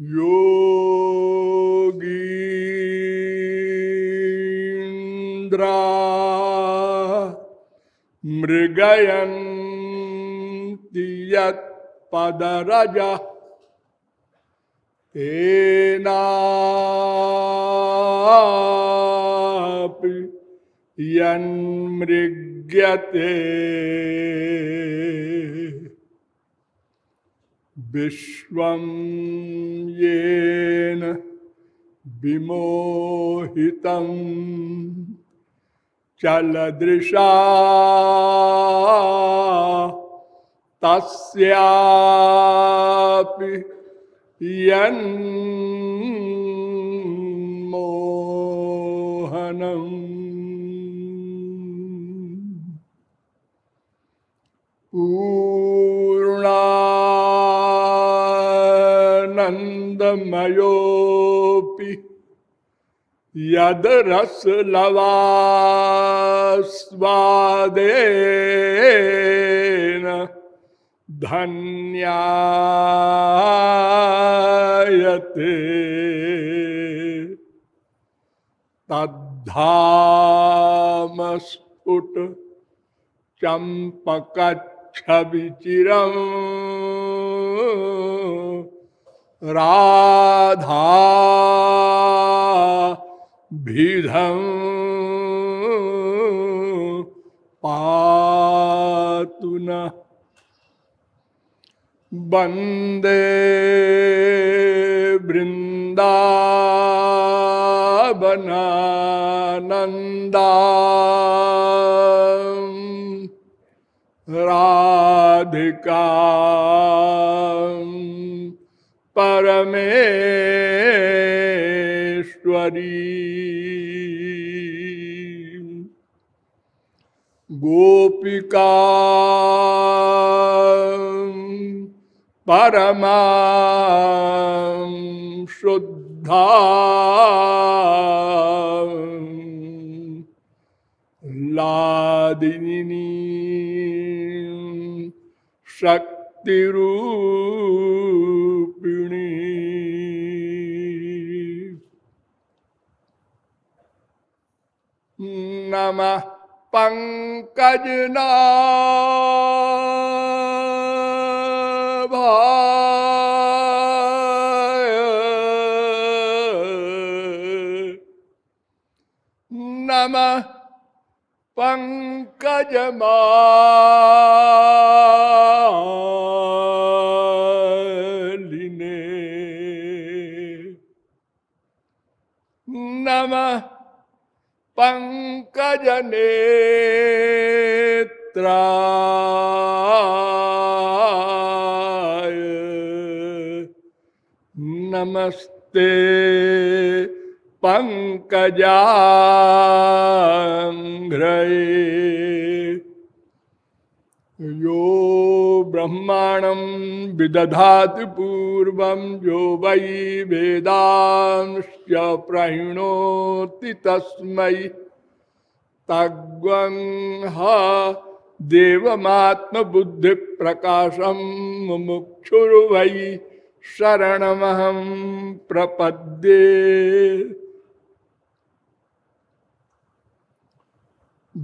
योगीन्द्रा मृगयन्ति यत्पदरज तेनापि यन्मृग्यते। विश्वं येन विमोहितं चलदृशा तस्यापि यन्मोहनम् पूर्णानन्दमयोऽपि यद रसलवास्वादेन धन्यायते। तद्धामस्फुट चम्पकच्छविचिरम् राधा भिधं पातु न। वंदे वृन्दावनानन्दा राधिका परमेश्वरी। गोपिका परमा शुद्धा। लादिनी शक्तिरूपिणी नमः नम नमः पंकजमालिने पंकजनेत्राय नमस्ते पंकजाघ्रये यो ब्रह्माणं विदधाति पूर्वं यो वै वेदांश्च प्रणोति तस्मै। तग्वंह देवमात्मबुद्धिप्रकाशं मुमुक्षुर्वै प्रपद्ये।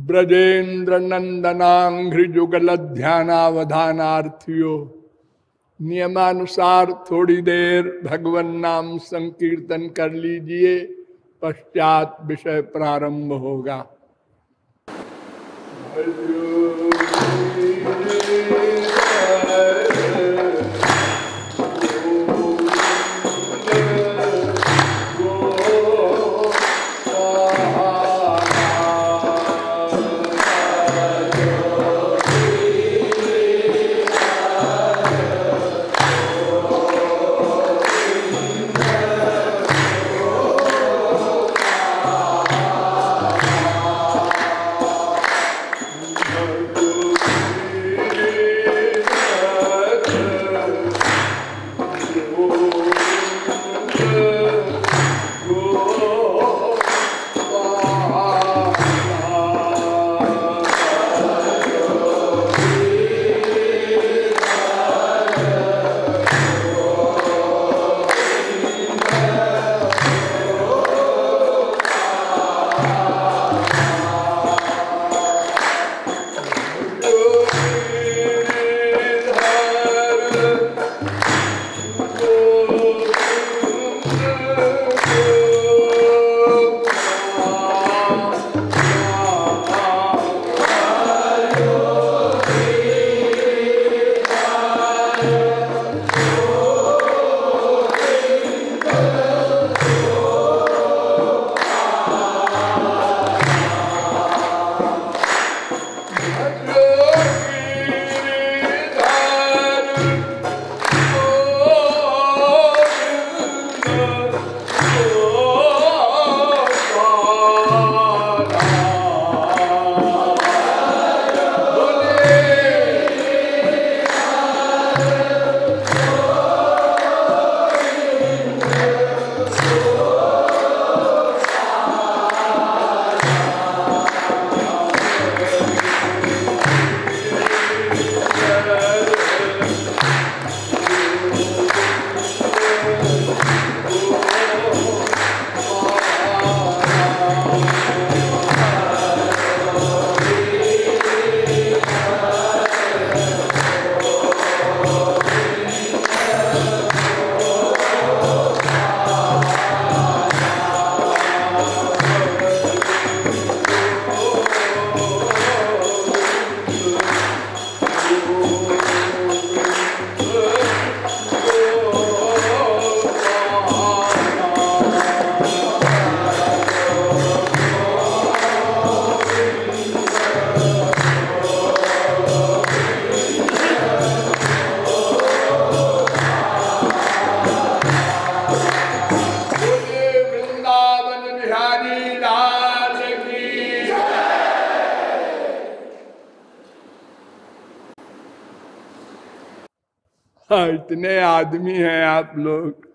ब्रजेन्द्र नंदनाघ्रिजुगल ध्यानावधानार्थियों नियमानुसार थोड़ी देर भगवान नाम संकीर्तन कर लीजिए, पश्चात विषय प्रारंभ होगा। आदमी हैं आप लोग।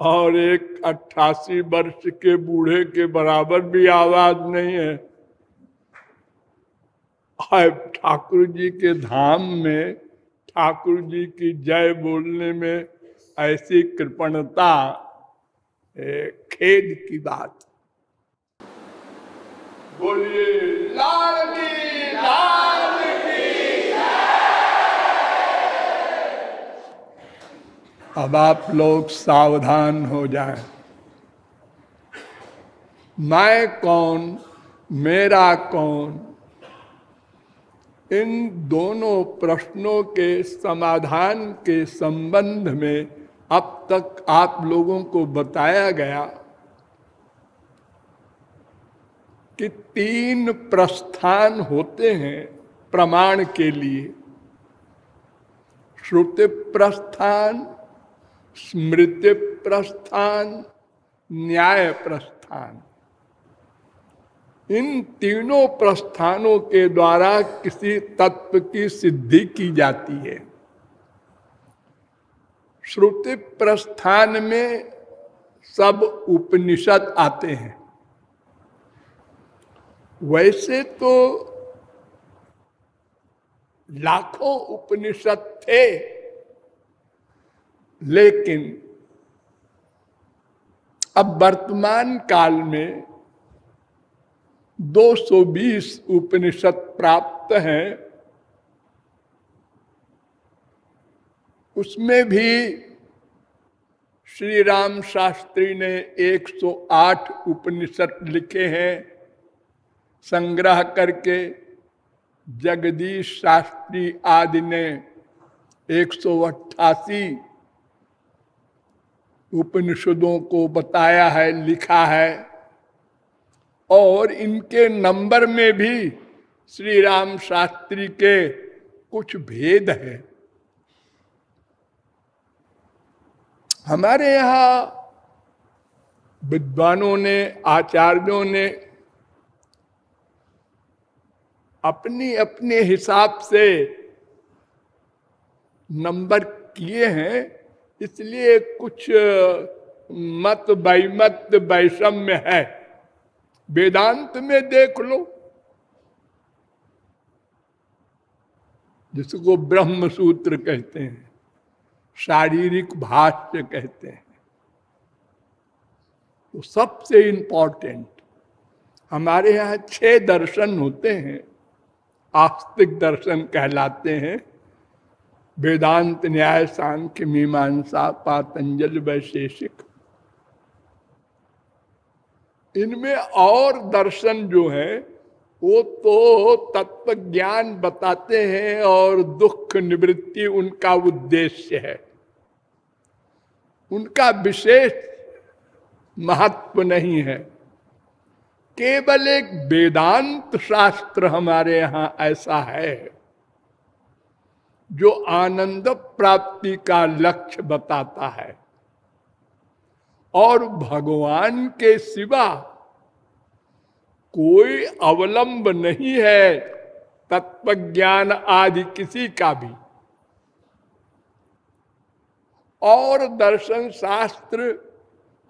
और एक अट्ठासी वर्ष के बूढ़े के बराबर भी आवाज़ नहीं है। ठाकुर जी के धाम में ठाकुर जी की जय बोलने में ऐसी कृपणता खेद की बात। बोलिए, लाल लाल अब आप लोग सावधान हो जाए। मैं कौन, मेरा कौन? इन दोनों प्रश्नों के समाधान के संबंध में अब तक आप लोगों को बताया गया कि तीन प्रस्थान होते हैं प्रमाण के लिए। श्रुति प्रस्थान स्मृति प्रस्थान न्याय प्रस्थान इन तीनों प्रस्थानों के द्वारा किसी तत्व की सिद्धि की जाती है। श्रुति प्रस्थान में सब उपनिषद आते हैं। वैसे तो लाखों उपनिषद थे लेकिन अब वर्तमान काल में 220 उपनिषद प्राप्त हैं। उसमें भी श्री राम शास्त्री ने 108 उपनिषद लिखे हैं। संग्रह करके जगदीश शास्त्री आदि ने एक सौ अट्ठासी उपनिषदों को बताया है, लिखा है। और इनके नंबर में भी श्री राम शास्त्री के कुछ भेद है। हमारे यहाँ विद्वानों ने, आचार्यों ने अपनी अपने हिसाब से नंबर किए हैं। इसलिए कुछ मत बैमत वैषम्य है। वेदांत में देख लो। जिसको ब्रह्म सूत्र कहते हैं, शारीरिक भाष्य कहते हैं तो सबसे इंपॉर्टेंट हमारे यहाँ छह दर्शन होते हैं, आस्तिक दर्शन कहलाते हैं। वेदांत न्याय सांख्य मीमांसा पातंजल वैशेषिक। इनमें और दर्शन जो है, वो तो तत्व ज्ञान बताते हैं और दुख निवृत्ति उनका उद्देश्य है। उनका विशेष महत्व नहीं है। केवल एक वेदांत शास्त्र हमारे यहाँ ऐसा है। जो आनंद प्राप्ति का लक्ष्य बताता है। और भगवान के सिवा कोई अवलंब नहीं है तत्व ज्ञान आदि किसी का भी। और दर्शन शास्त्र,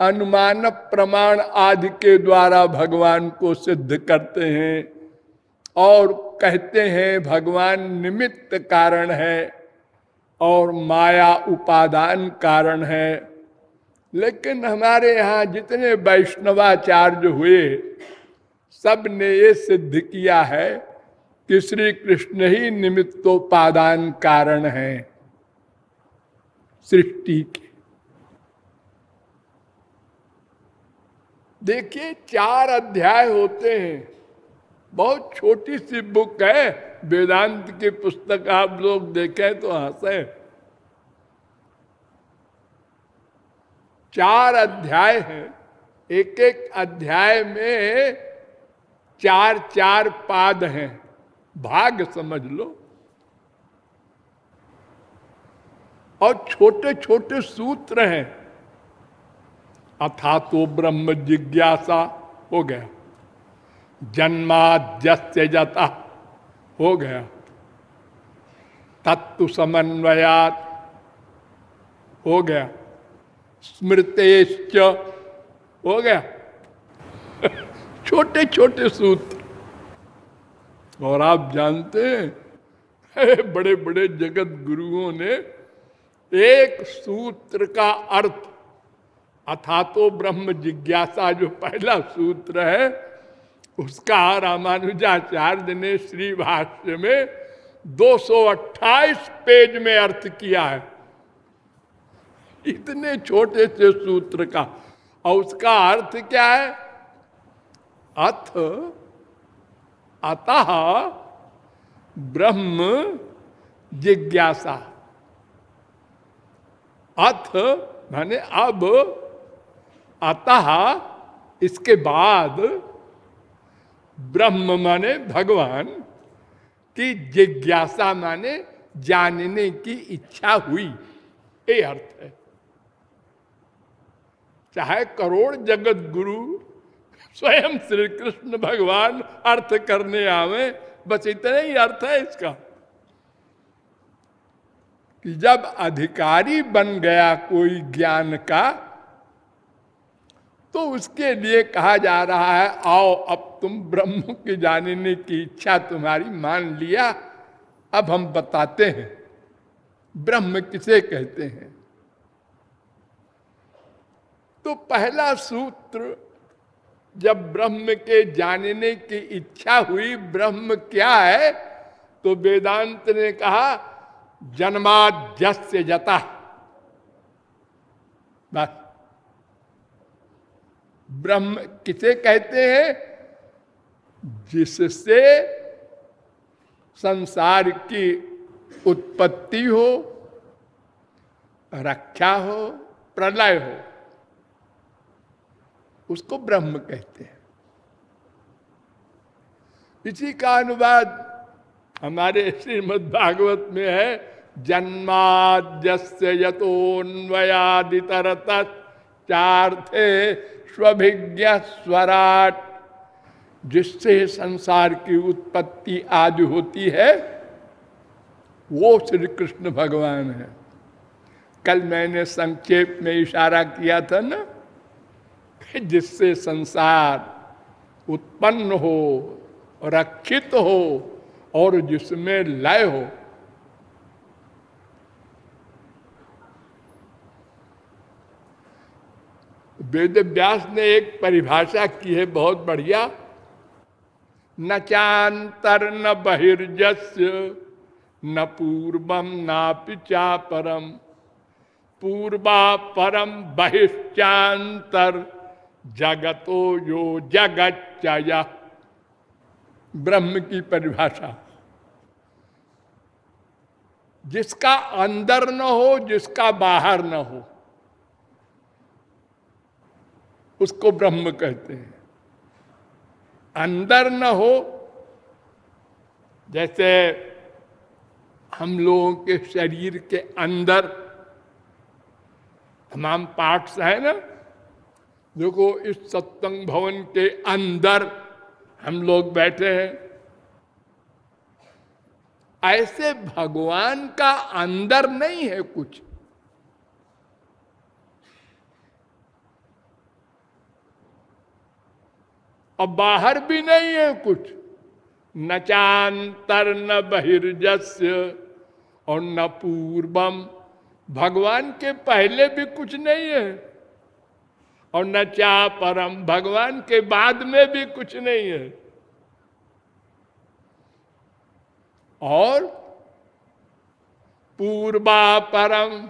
अनुमान प्रमाण आदि के द्वारा भगवान को सिद्ध करते हैं। और कहते हैं भगवान निमित्त कारण है और माया उपादान कारण है। लेकिन हमारे यहाँ जितने वैष्णवाचार्य हुए सबने ये सिद्ध किया है कि श्री कृष्ण ही निमित्तोपादान कारण है सृष्टि के। देखिए, चार अध्याय होते हैं। बहुत छोटी सी बुक है। वेदांत की पुस्तक आप लोग देखें तो हंसे। चार अध्याय हैं। एक एक अध्याय में चार चार पाद हैं। भाग समझ लो। और छोटे छोटे सूत्र हैं। अथा तो ब्रह्म जिज्ञासा हो गया। जन्माद्यस्य जाता हो गया। तत्व समन्वयात। हो गया। स्मृतेश्च। हो गया। छोटे छोटे सूत्र। और आप जानते हैं बड़े बड़े जगत गुरुओं ने एक सूत्र का अर्थ अथा तो ब्रह्म जिज्ञासा जो पहला सूत्र है उसका रामानुजाचार्य ने श्री भाष्य में 228 पेज में अर्थ किया है। इतने छोटे से सूत्र का। और उसका अर्थ क्या है? अथ, अतः, ब्रह्म, जिज्ञासा। अथ माने अब, अतः, इसके बाद ब्रह्म माने भगवान, की जिज्ञासा माने जानने की इच्छा हुई। ये अर्थ है। चाहे करोड़ जगत गुरु स्वयं श्री कृष्ण भगवान अर्थ करने आवे, बस इतना ही अर्थ है इसका। कि जब अधिकारी बन गया कोई ज्ञान का तो उसके लिए कहा जा रहा है, आओ अब तुम ब्रह्म के जानने की इच्छा तुम्हारी मान लिया, अब हम बताते हैं। ब्रह्म किसे कहते हैं? तो पहला सूत्र, जब ब्रह्म के जानने की इच्छा हुई, ब्रह्म क्या है? तो वेदांत ने कहा, जन्माद्यस्य जता। बस। ब्रह्म किसे कहते हैं? जिससे संसार की उत्पत्ति हो, रक्षा हो, प्रलय हो। उसको ब्रह्म कहते हैं। इसी का अनुवाद हमारे श्रीमद भागवत में है, जन्माद्यस्य यतोन्वयादितरत चार्थे स्वभिज्ञ स्वराट, जिससे संसार की उत्पत्ति आदि होती है, वो श्री कृष्ण भगवान है। कल मैंने संक्षेप में इशारा किया था ना जिससे संसार उत्पन्न हो, रक्षित हो, और जिसमें लय हो वेद व्यास ने एक परिभाषा की है, बहुत बढ़िया। न चांतर, न बहिर्जस्य न पूर्वम ना पिचा परम पूर्वा परम बहिश्चांतर, जगतो यो जगत ब्रह्म की परिभाषा। जिसका अंदर न हो, जिसका बाहर न हो। उसको ब्रह्म कहते हैं। अंदर न हो, जैसे हम लोगों के शरीर के अंदर तमाम पार्ट्स है ना, देखो इस सत्संग भवन के अंदर हम लोग बैठे हैं। ऐसे भगवान का अंदर नहीं है कुछ। और बाहर भी नहीं है कुछ। न चांतर, न बहिर्जस्य और न पूर्वम। भगवान के पहले भी कुछ नहीं है और न चा परम भगवान के बाद में भी कुछ नहीं है। और पूर्वा परम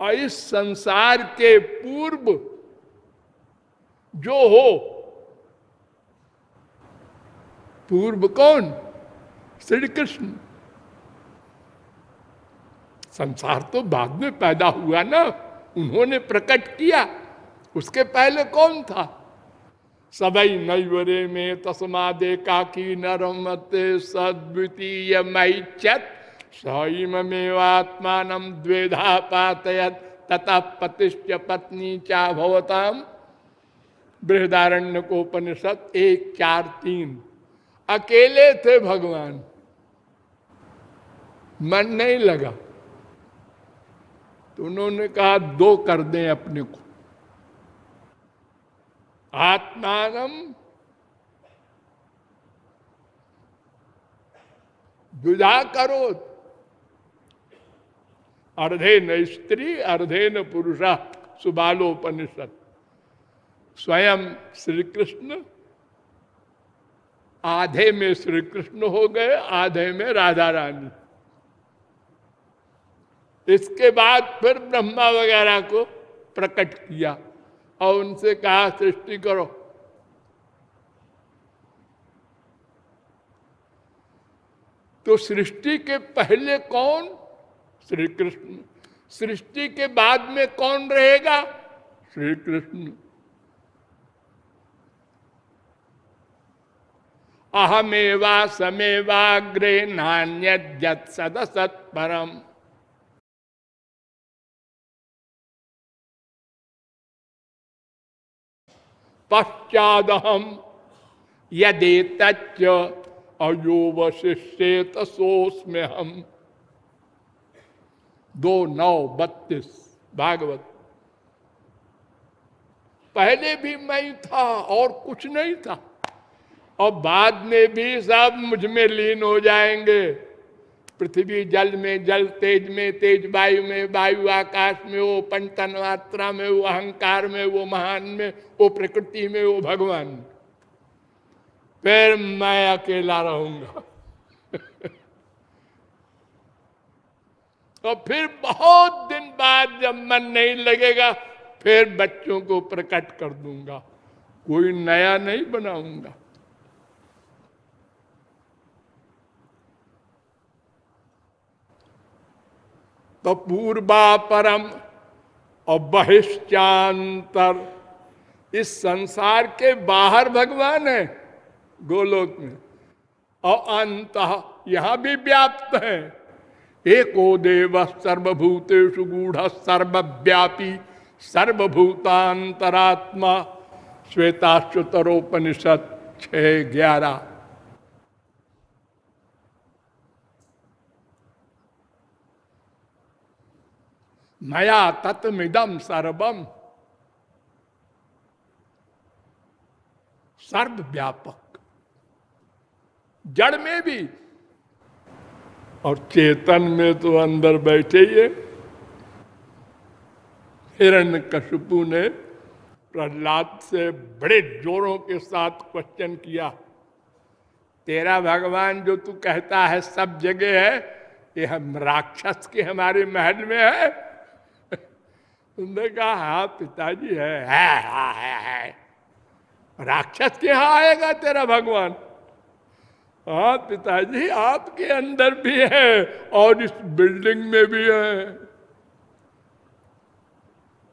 और इस संसार के पूर्व जो हो। पूर्व कौन? श्री कृष्ण। संसार तो बाद में पैदा हुआ ना, उन्होंने प्रकट किया। उसके पहले कौन था? सबई नैवरे में तस्मा दे काकी नरमते सद्वितीय मैचत सईमेवात्मान द्वेधा पातयत तथा पतिश्च पत्नी चा भवताम बृहदारण्य को उपनिषद एक चार तीन। अकेले थे भगवान। मन नहीं लगा। तो उन्होंने कहा, दो कर दें अपने को। आत्मानम विदा करो अर्धे न स्त्री, अर्धे न पुरुषा। सुबालोपनिषद। स्वयं श्री कृष्ण आधे में श्री कृष्ण हो गए, आधे में राधा रानी। इसके बाद फिर ब्रह्मा वगैरह को प्रकट किया और उनसे कहा, सृष्टि करो। तो सृष्टि के पहले कौन? श्री कृष्ण सृष्टि के बाद में कौन रहेगा? श्री कृष्ण अहमेवा समेवाग्रे नान्य सदसत परम पश्चादहम यदि तच्च अयोवशिष्येत सोस में हम दो नौ बत्तीस, भागवत। पहले भी मैं था और कुछ नहीं था। और बाद में भी सब मुझमें लीन हो जाएँगे। पृथ्वी जल में जल, तेज में तेज, वायु में वायु, आकाश में वो पंचन मात्रा में वो अहंकार में वो महान में, वो प्रकृति में वो भगवान। फिर मैं अकेला रहूँगा। और फिर बहुत दिन बाद जब मन नहीं लगेगा, फिर बच्चों को प्रकट कर दूँगा। कोई नया नहीं बनाऊँगा। तो पूर्वा परम और बहिष्चांतर इस संसार के बाहर भगवान है, गोलोक में। और अंत यहाँ भी व्याप्त है। एको देव सर्वभूतेषु गूढ़ सर्वव्यापी सर्वभूतांतरात्मा। श्वेताश्वतरोपनिषद छ ग्यारह। मया तत्मिदम सर्वम सर्वव्यापक। जड़ में भी। और चेतन में तो अंदर बैठे ही हिरण्य कशुपु ने प्रहलाद से बड़े जोरों के साथ क्वेश्चन किया। तेरा भगवान जो तू कहता है सब जगह है ये हम राक्षस के हमारे महल में है। उन्होंने कहा हाँ पिताजी है है, है, है, है। राक्षस के यहाँ आएगा तेरा भगवान। हाँ पिताजी आपके अंदर भी है और इस बिल्डिंग में भी है।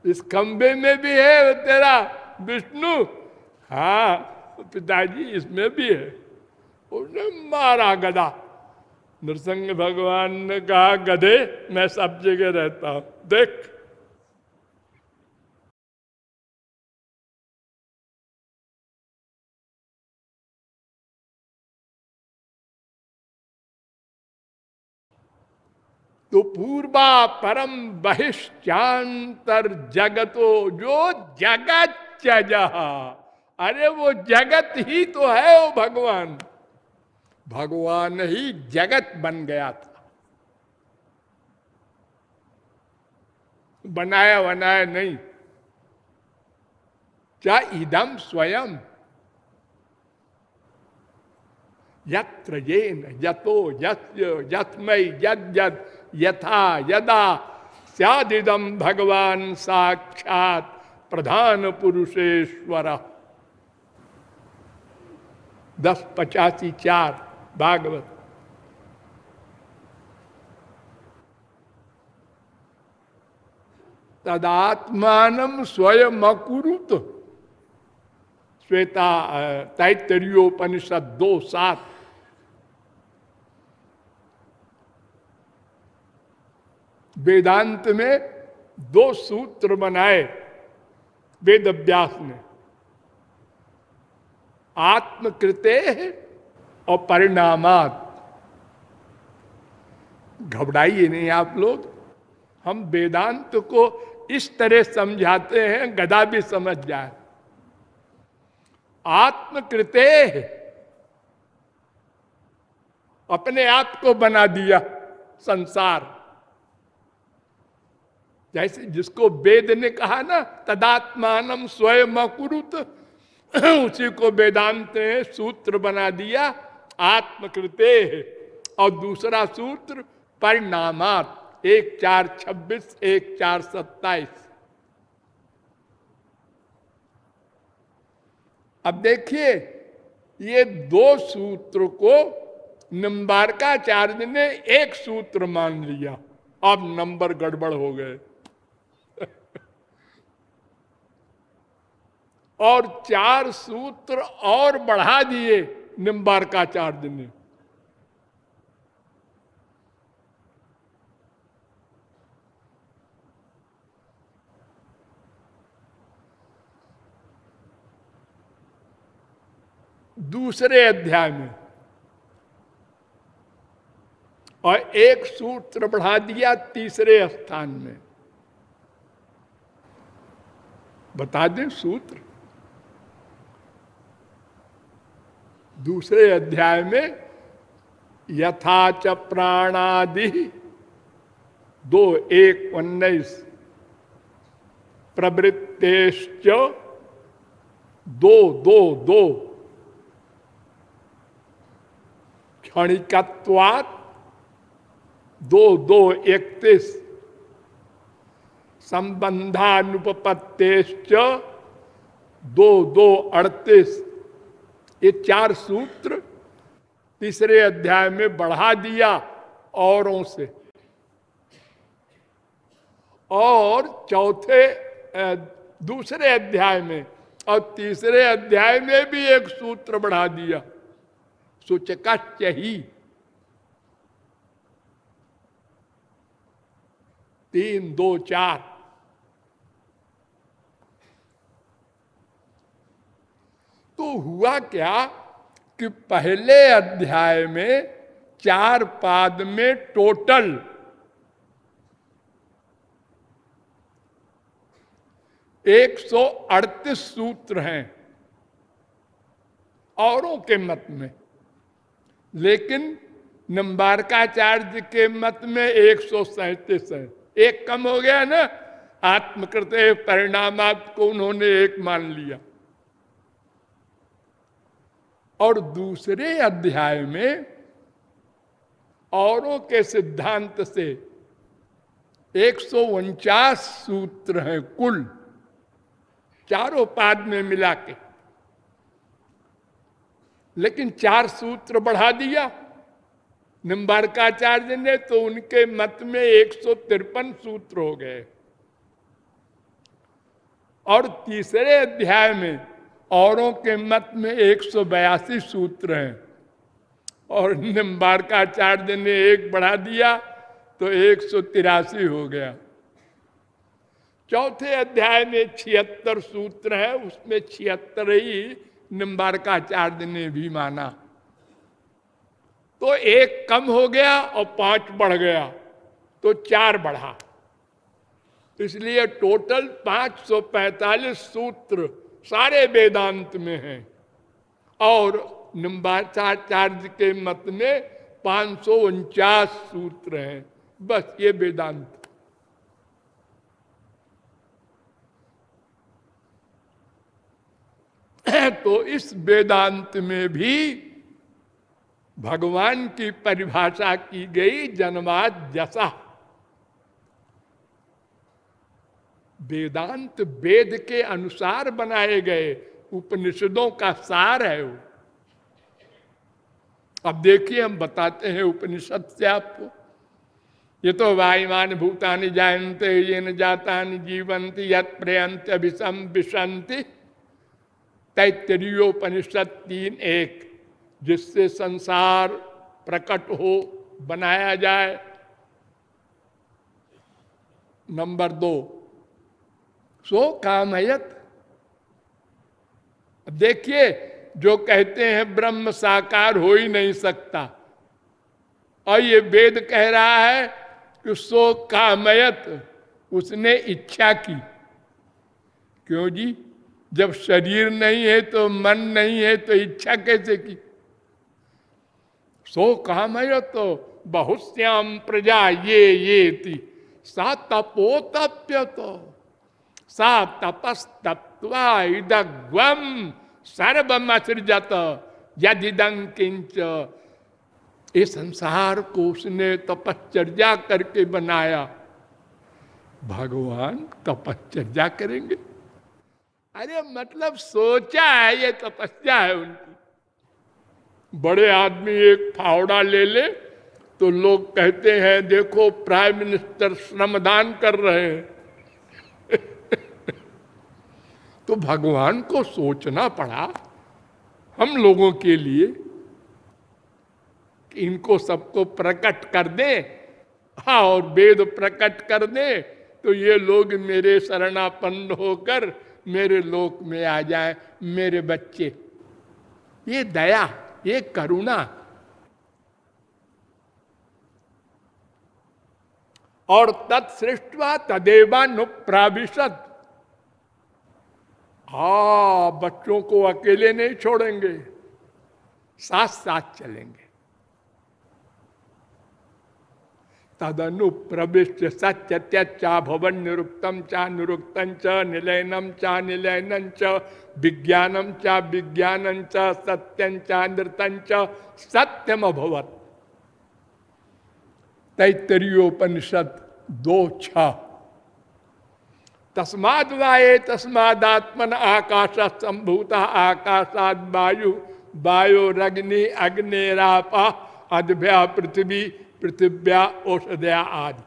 इस खंबे में भी है तेरा विष्णु। हाँ पिताजी इसमें भी है। उसने मारा गदा नृसिंह भगवान ने कहा गधे मैं सब जगह रहता हूँ। देख। तो पूर्वा परम बहिष्चांतर जगतो जो जगत चजहा अरे वो जगत ही तो है वो भगवान। भगवान ही जगत बन गया था। बनाया बनाया नहीं। क्या इदम स्वयं। यत्र यतो यस्य यस्मय यद यद यथा यदा सदिदम भगवान साक्षात प्रधान पुरुषेश्वर दस पचासी चार, भागवत। तदात्मान स्वयं अकुरुत श्वेता तैतरीयोपनिषद दो सात। वेदांत में दो सूत्र बनाए वेद अभ्यास ने आत्मकृते और परिणामात। घबराइए नहीं आप लोग, हम वेदांत को इस तरह समझाते हैं, गदा भी समझ जाए। आत्मकृते अपने आप को बना दिया संसार। जैसे जिसको वेद ने कहा ना, तदात्मान स्वयं अकुरुत, उसी को वेदांत ने सूत्र बना दिया, आत्मकृते और दूसरा सूत्र, परिणामात, एक चार छब्बीस, एक चार सत्ताईस। अब देखिए, ये दो सूत्र को निम्बारकाचार्य ने एक सूत्र मान लिया, अब नंबर गड़बड़ हो गए। और चार सूत्र और बढ़ा दिए निम्बारकाचार्य ने दूसरे अध्याय में, और एक सूत्र बढ़ा दिया तीसरे स्थान में। बता दें सूत्र। दूसरे अध्याय में यथाच प्राणादि। दो एक उन्नीस। प्रवृत्तेश्च दो दो दो। क्षणिकत्वात दो दो इकतीस संबंधानुपत्तेश्च दो दो, अड़तीस। ये चार सूत्र तीसरे अध्याय में बढ़ा दिया औरों से। और चौथे दूसरे अध्याय में और तीसरे अध्याय में भी एक सूत्र बढ़ा दिया। सूचक ही तीन, दो, चार। तो हुआ क्या कि पहले अध्याय में चार पाद में टोटल एक सौ अड़तीस सूत्र हैं औरों के मत में। लेकिन नंबारकाचार्य के मत में एक सौ सैतीस है। एक कम हो गया ना, आत्मकृत परिणाम को उन्होंने एक मान लिया। और दूसरे अध्याय में औरों के सिद्धांत से एक सौ उनचास सूत्र हैं कुल, चारों पाद में मिला के। लेकिन चार सूत्र बढ़ा दिया। निम्बारकाचार्य ने तो उनके मत में एक सौ तिरपन सूत्र हो गए। और तीसरे अध्याय में औरों के मत में एक सौ बयासी सूत्र हैं। और निम्बारकाचार्य ने एक बढ़ा दिया तो एक सौ तिरासी हो गया। चौथे अध्याय में छिहत्तर सूत्र है, उसमें छिहत्तर ही निम्बारकाचार्य ने भी माना। तो एक कम हो गया और पाँच बढ़ गया तो चार बढ़ा। इसलिए टोटल 545 सूत्र सारे वेदांत में हैं। और निम्बाचार्य के मत में पाँच सौ उनचास सूत्र हैं। बस ये वेदांत। तो इस वेदांत में भी भगवान की परिभाषा की गई जन्माद जसा। वेदांत वेद के अनुसार बनाए गए उपनिषदों का सार है वो। अब देखिए, हम बताते हैं उपनिषद से आपको। ये तो वायुमान भूतानि जायंते ये न जाता जीवंती यत अभिसम विशंति तैतरीयोपनिषद तीन एक, जिससे संसार प्रकट हो, बनाया जाए। नंबर दो सो कामयत देखिए, जो कहते हैं ब्रह्म साकार हो ही नहीं सकता। और ये वेद कह रहा है कि सो कामयत उसने इच्छा की। क्यों जी? जब शरीर नहीं है तो मन नहीं है तो इच्छा कैसे की? सो कामयत तो बहुत श्याम प्रजा ये ये थी सा तपोतप्य तो सा तपस्तत्वा इदग्वम सर्वम असृजत यदिदं किंच संसार को उसने तपश्चर्या करके बनाया। भगवान तपश्चर्या करेंगे। अरे मतलब सोचा है ये तपस्या है उनकी। बड़े आदमी एक फावड़ा ले ले तो लोग कहते हैं, देखो, प्राइम मिनिस्टर श्रमदान कर रहे हैं। तो भगवान को सोचना पड़ा हम लोगों के लिए इनको सबको प्रकट कर दे। हाँ और वेद प्रकट कर दे। तो ये लोग मेरे शरणापन्न होकर मेरे लोक में आ जाए, मेरे बच्चे। ये दया, ये करुणा। और तत्सृष्टवा तदेवानुप्राविशत। हा, बच्चों को अकेले नहीं छोड़ेंगे साथ साथ चलेंगे। तदनु प्रविष्ट सत्य त्यचा भवन निरुक्तम चा निरुक्तम च निलयनम चा, निलयन च विज्ञानम चा, विज्ञान च, सत्यं चा सत्यम अभवत तैतरीयोपनिषद दो छ तस्माद वाये तस्मादात्मन आकाश संभूत आकाशाद वायु वायु रग्नि, अग्निरापा, अद्भ्या पृथ्वी, पृथिव्या औषधया आदि।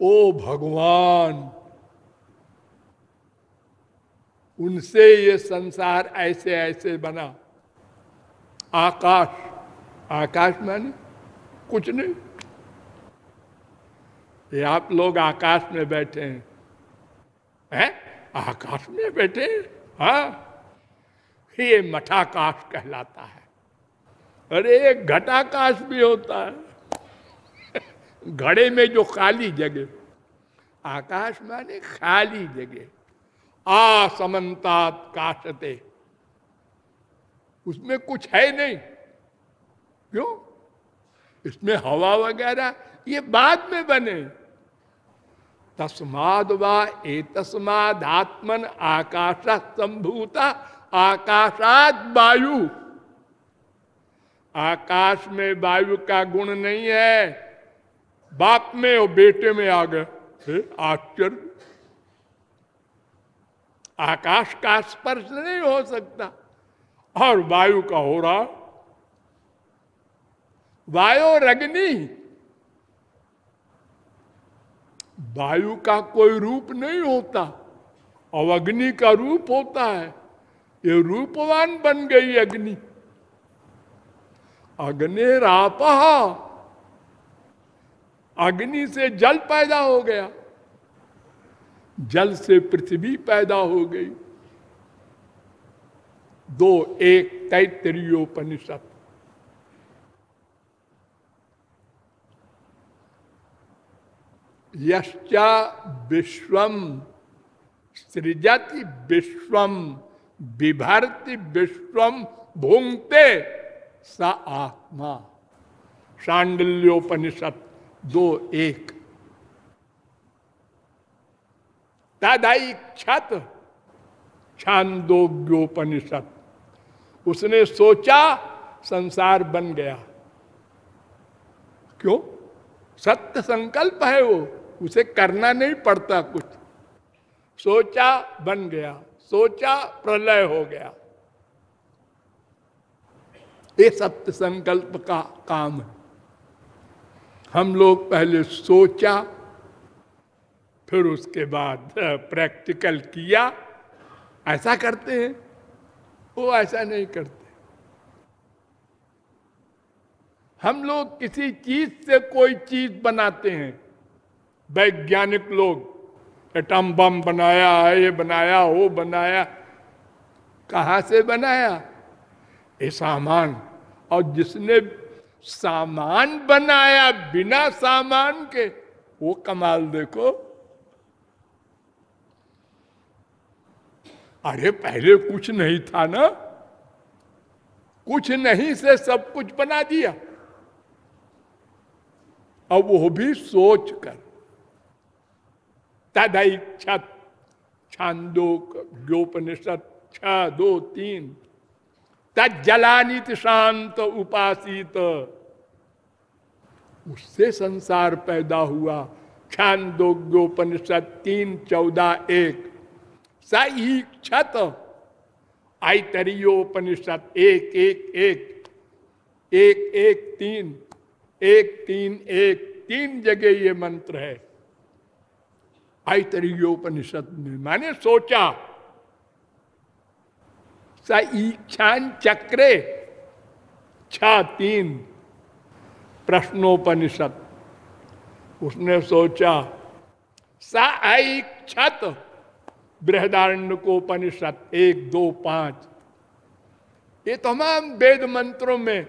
ओ भगवान, उनसे ये संसार ऐसे ऐसे बना। आकाश आकाश माने कुछ नहीं। ये आप लोग आकाश में बैठे हैं। हैं? आकाश में बैठे हाँ? ये मठाकाश कहलाता है। अरे घटाकाश भी होता है। घड़े में जो खाली जगह। आकाश माने खाली जगह। आ समन्तात काशते। उसमें कुछ है नहीं। क्यों? इसमें हवा वगैरह ये बाद में बने। तस्माद वा ए तस्माद आत्मन आकाश संभूता आकाशात वायु। आकाश में वायु का गुण नहीं है। बाप में और बेटे में आ गए। आश्चर्य। आकाश का स्पर्श नहीं हो सकता। और वायु का हो रहा। वायु रग्नि वायु का कोई रूप नहीं होता। और अग्नि का रूप होता है। ये रूपवान बन गई अग्नि। अग्निराप अग्नि से जल पैदा हो गया। जल से पृथ्वी पैदा हो गई। दो एक तैतरीयोपनिषद। यश्चा विश्वम, सृजति विश्वम विभरति विश्वम भूंगते स आत्मा। शांडल्योपनिषद दो एक। तदाई क्षत छांदोग्योपनिषद उसने सोचा संसार बन गया। क्यों? सत्य संकल्प है वो। उसे करना नहीं पड़ता कुछ। सोचा बन गया, सोचा प्रलय हो गया। ये सत्य संकल्प का काम है। हम लोग पहले सोचा, फिर उसके बाद प्रैक्टिकल किया। ऐसा करते हैं, वो ऐसा नहीं करते। हम लोग किसी चीज़ से कोई चीज़ बनाते हैं। वैज्ञानिक लोग एटम बम बनाया, ये बनाया, वो बनाया। कहा से बनाया? ये सामान। और जिसने सामान बनाया बिना सामान के, वो कमाल देखो। अरे, पहले कुछ नहीं था ना? कुछ नहीं से सब कुछ बना दिया। अब वो भी सोच कर। तदैच्छा छांदो गोपनिषद छ दो तीन तलानित शांत उपासित। उससे संसार पैदा हुआ। छांदोग्योपनिषद तीन, चौदह, एक। सईक्षत आयतरीयोपनिषद एक एक एक। एक एक, तीन। एक तीन एक। तीन जगह ये मंत्र है। आयतरीयोपनिषद में। मैंने सोचा ईक्षान चक्रे छ तीन प्रश्नोपनिषद। उसने सोचा, सईक्षत बृहदारण्य को उपनिषद एक, दो, पाँच। ये तमाम वेद मंत्रों में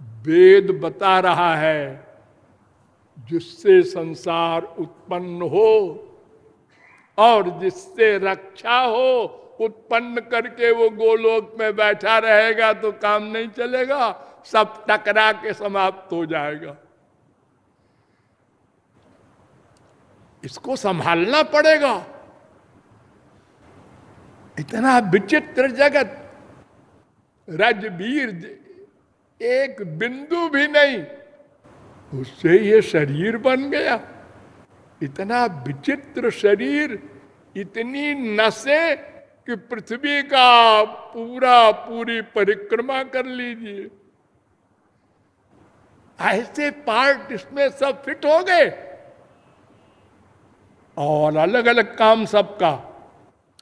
वेद बता रहा है जिससे संसार उत्पन्न हो और जिससे रक्षा हो, उत्पन्न करके वो गोलोक में बैठा रहेगा तो काम नहीं चलेगा, सब टकरा के समाप्त हो जाएगा। इसको संभालना पड़ेगा। इतना विचित्र जगत, रजबीर, एक बिंदु भी नहीं उससे ये शरीर बन गया। इतना विचित्र शरीर, इतनी नसें कि पृथ्वी का पूरा पूरी परिक्रमा कर लीजिए। ऐसे पार्ट इसमें सब फिट हो गए। और अलग अलग काम सबका।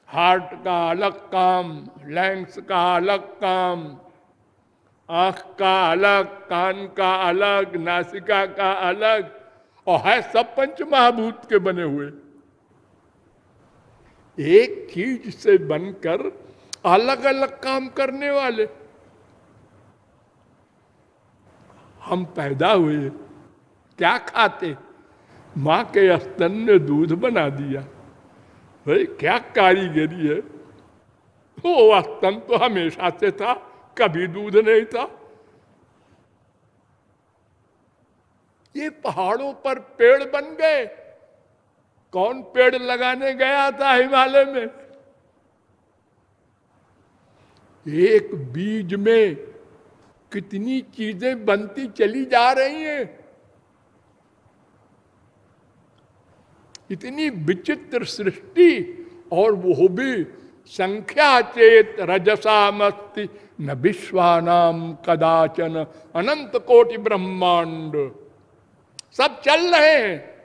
हार्ट का अलग काम लैंग्स का अलग काम आँख का अलग, कान का अलग, नासिका का अलग, और है सब पंच महाभूत के बने हुए। एक चीज़ से बनकर अलग अलग काम करने वाले। हम पैदा हुए, क्या खाते? माँ के स्तन ने दूध बना दिया। भाई, क्या कारीगरी है? वो स्तन तो हमेशा से था। कभी दूध नहीं था। ये पहाड़ों पर पेड़ बन गए। कौन पेड़ लगाने गया था हिमालय में? एक बीज में कितनी चीज़ें बनती चली जा रही हैं। इतनी विचित्र सृष्टि, और वो भी संख्या चेत रजसा मस्ति न विश्वानाम कदाचन, अनंत कोटि ब्रह्मांड। सब चल रहे हैं।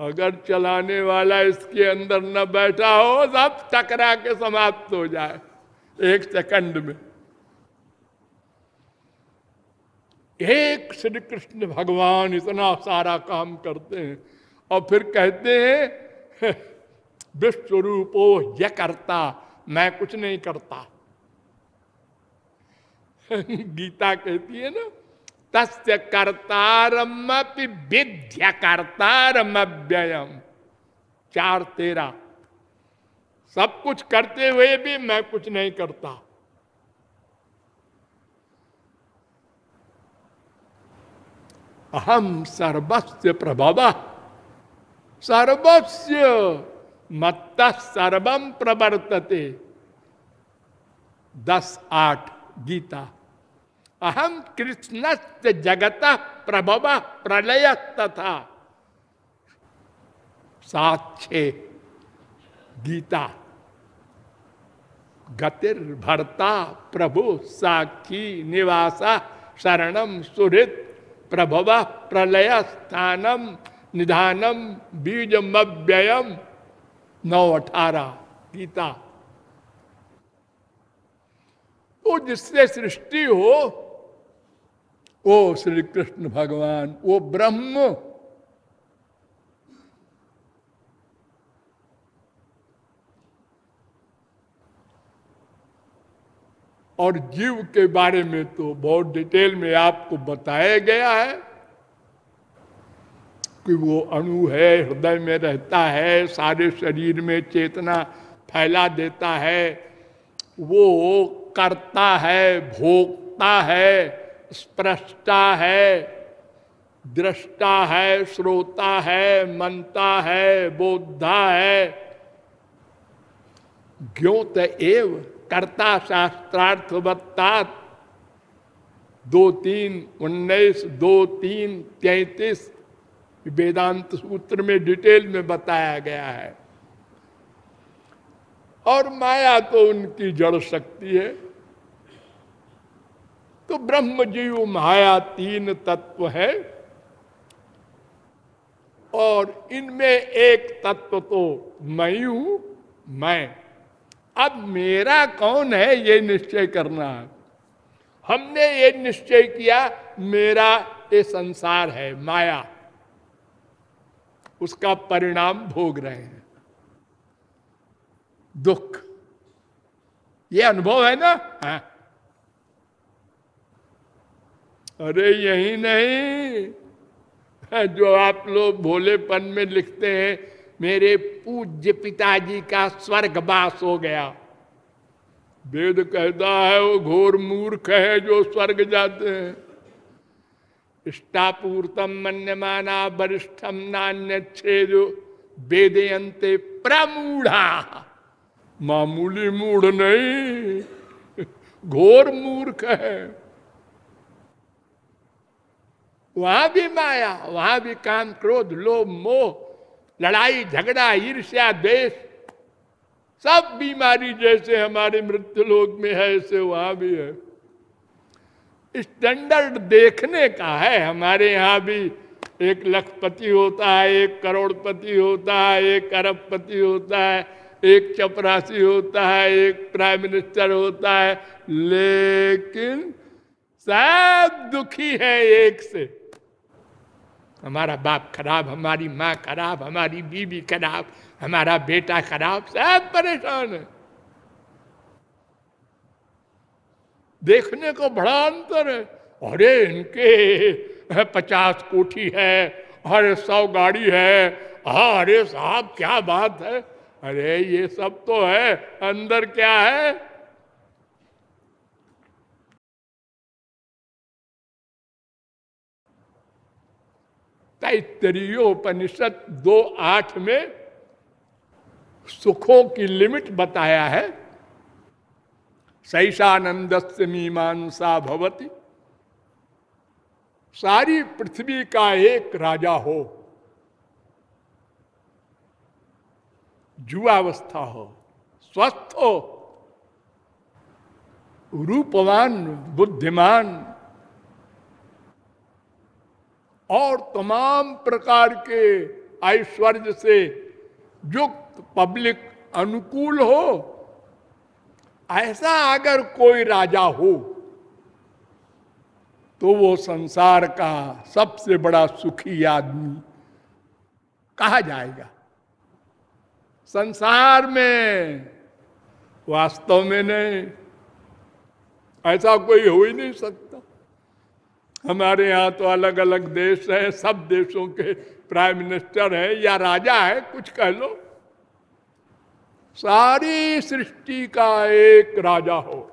अगर चलाने वाला इसके अंदर न बैठा हो, सब टकरा के समाप्त हो जाए, एक सेकंड में। एक श्री कृष्ण भगवान इतना सारा काम करते हैं, और फिर कहते हैं विश्व रूपो यह करता मैं कुछ नहीं करता। गीता कहती है ना, तस्य कर्तारम विद्या कर्तारम व्ययम चार तेरा। सब कुछ करते हुए भी मैं कुछ नहीं करता। अहम सर्वस्व प्रभव। सर्वस्व मत्त सर्वम प्रवर्तते। दस आठ, गीता। अहम कृष्ण से जगत प्रभव प्रलय तथा। सात गीता। गतिर्भरता प्रभु साक्षी निवासा शरणम सुहृत प्रभव प्रलय स्थानम निधानम बीजमव्ययम। नौ अठारह गीता। वो जिससे सृष्टि हो, वो श्री कृष्ण भगवान, वो ब्रह्म। और जीव के बारे में तो बहुत डिटेल में आपको बताया गया है। कि वो अणु है, हृदय में रहता है, सारे शरीर में चेतना फैला देता है। वो करता है, भोगता है स्प्रष्टा है, दृष्टा है, श्रोता है, मनता है बोधा है। ज्ञोत एव कर्ता शास्त्रार्थवत्ता दो तीन उन्नीस, दो तीन तैतीस वेदांत सूत्र में डिटेल में बताया गया है। और माया तो उनकी जड़ शक्ति है। तो ब्रह्म जीव माया तीन तत्व है। और इनमें एक तत्व तो मैं हूँ, मैं। अब मेरा कौन है ये निश्चय करना? है हमने ये निश्चय किया, मेरा ये संसार है, माया। उसका परिणाम भोग रहे हैं। दुख। ये अनुभव है ना? हाँ। अरे यही नहीं। जो आप लोग भोलेपन में लिखते हैं, मेरे पूज्य पिताजी का स्वर्गवास हो गया। वेद कहता है, वो घोर मूर्ख है जो स्वर्ग जाते हैं। इष्टापूर्तम मन्यमाना वरिष्ठम नान्य छेद वेदयंते प्रमूढ़ा। मामूली मूढ़ नहीं घोर मूर्ख है वहाँ भी माया वहाँ भी काम, क्रोध, लोभ, मोह, लड़ाई, झगड़ा, ईर्ष्या देश सब बीमारी जैसे हमारे मृत्यु लोग में है, ऐसे वहाँ भी है। स्टैंडर्ड देखने का है। हमारे यहाँ भी एक लखपति होता है, एक करोड़पति होता है, एक अरबपति होता है, एक चपरासी होता है, एक प्राइम मिनिस्टर होता है। लेकिन सब दुखी है एक से। हमारा बाप खराब, हमारी माँ खराब, हमारी बीवी खराब, हमारा बेटा खराब, सब परेशान है। देखने को बड़ा अंतर है। अरे, इनके पचास कोठी है, अरे, सौ गाड़ी है। अरे साहब, क्या बात है। अरे, ये सब तो है, अंदर क्या है? तैतरीयोपनिषद दो आठ में सुखों की लिमिट बताया है। सैषानंद से मीमांसा भवती। सारी पृथ्वी का एक राजा हो। जुआवस्था हो। स्वस्थ हो। रूपवान, बुद्धिमान। और तमाम प्रकार के ऐश्वर्य से युक्त, पब्लिक अनुकूल हो। ऐसा अगर कोई राजा हो तो वो संसार का सबसे बड़ा सुखी आदमी कहा जाएगा। संसार में वास्तव में नहीं, ऐसा कोई हो ही नहीं सकता। हमारे यहाँ तो अलग अलग देश हैं, सब देशों के प्राइम मिनिस्टर हैं, या राजा है, कुछ कह लो। सारी सृष्टि का एक राजा हो।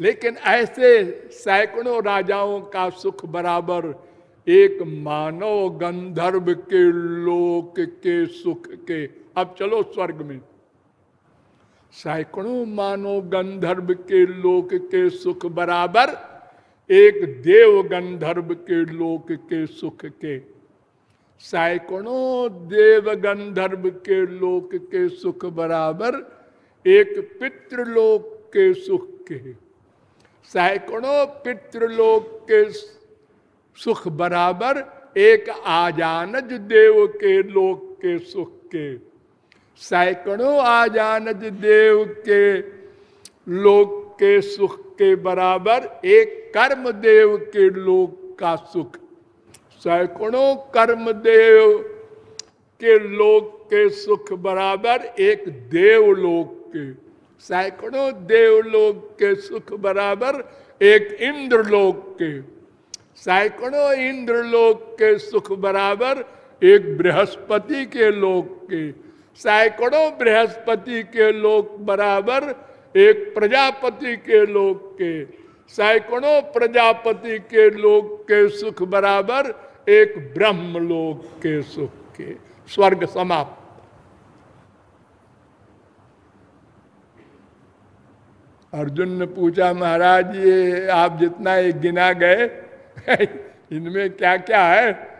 लेकिन ऐसे सैकड़ों राजाओं का सुख बराबर एक मानव गंधर्व के लोक के सुख के। अब चलो स्वर्ग में। सैकड़ों मानव गंधर्व के लोक के सुख बराबर एक देव गंधर्व के लोक के सुख के। सैकड़ों देव गंधर्व के लोक के सुख बराबर, एक पितृलोक के सुख के। सैकड़ों पितृलोक के सुख बराबर, एक आजानज देव के लोक के सुख के। सैकड़ों आजानज देव के लोक के सुख के बराबर, एक कर्म देव के लोक का सुख सैकड़ों कर्म देव के लोक के सुख बराबर, एक देव लोक के। सैकड़ों देवलोक के सुख बराबर, एक इंद्रलोक के। सैकड़ों इंद्रलोक के सुख बराबर, एक बृहस्पति के लोक के। सैकड़ों बृहस्पति के लोक बराबर, एक प्रजापति के लोक के। सैकड़ों प्रजापति के लोक के सुख बराबर एक ब्रह्म लोक के सुख के स्वर्ग समाप्त। अर्जुन ने पूछा, महाराज, ये आप जितना ये गिना गए, इनमें क्या क्या है?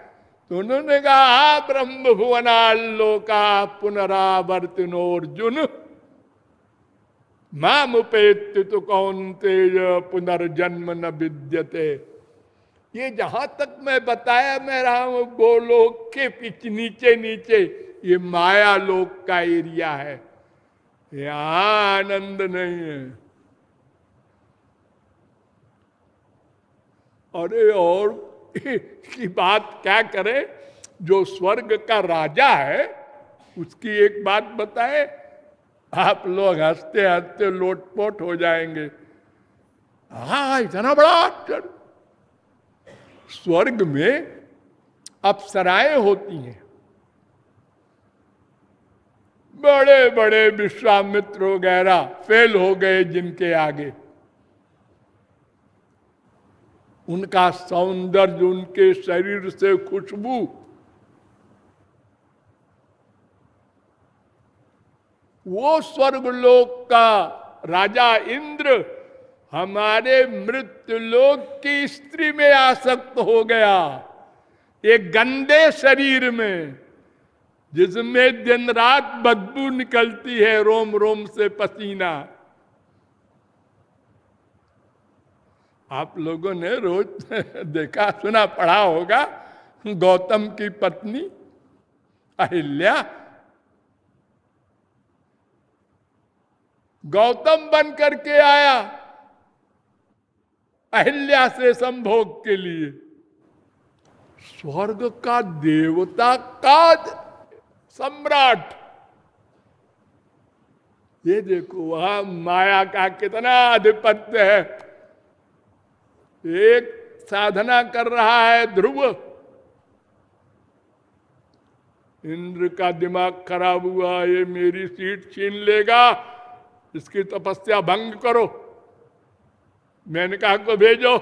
तो उन्होंने कहा ब्रह्म भुवनालोका पुनरावर्तिनोर्जुन माम उपेत्य तो कौन तेज पुनर्जन्म न विद्यते। ये जहाँ तक मैं बताया, मैं रहा हूँ गोलोक के पीछे, नीचे नीचे। ये माया लोक का एरिया है। यहाँ आनंद नहीं है। अरे और की बात क्या करे? जो स्वर्ग का राजा है, उसकी एक बात बताए। आप लोग हँसते हँसते लोटपोट हो जाएँगे। हा, इतना बड़ा आश्चर्य। स्वर्ग में अप्सराएँ होती हैं। बड़े बड़े विश्वामित्र वगैरह फेल हो गए जिनके आगे। उनका सौंदर्य, उनके शरीर से खुशबू। वो स्वर्गलोक का राजा इंद्र हमारे मृत्यु लोक की स्त्री में आसक्त हो गया। एक गंदे शरीर में, जिसमें दिन रात बदबू निकलती है, रोम रोम से पसीना। आप लोगों ने रोज देखा, सुना, पढ़ा होगा, गौतम की पत्नी अहिल्या। गौतम बन करके आया। अहिल्या से संभोग के लिए। स्वर्ग का देवता का सम्राट। ये देखो वहाँ माया का कितना आधिपत्य है। एक साधना कर रहा है ध्रुव। इंद्र का दिमाग खराब हुआ, ये मेरी सीट छीन लेगा। इसकी तपस्या भंग करो। मैंने कहा को भेजो।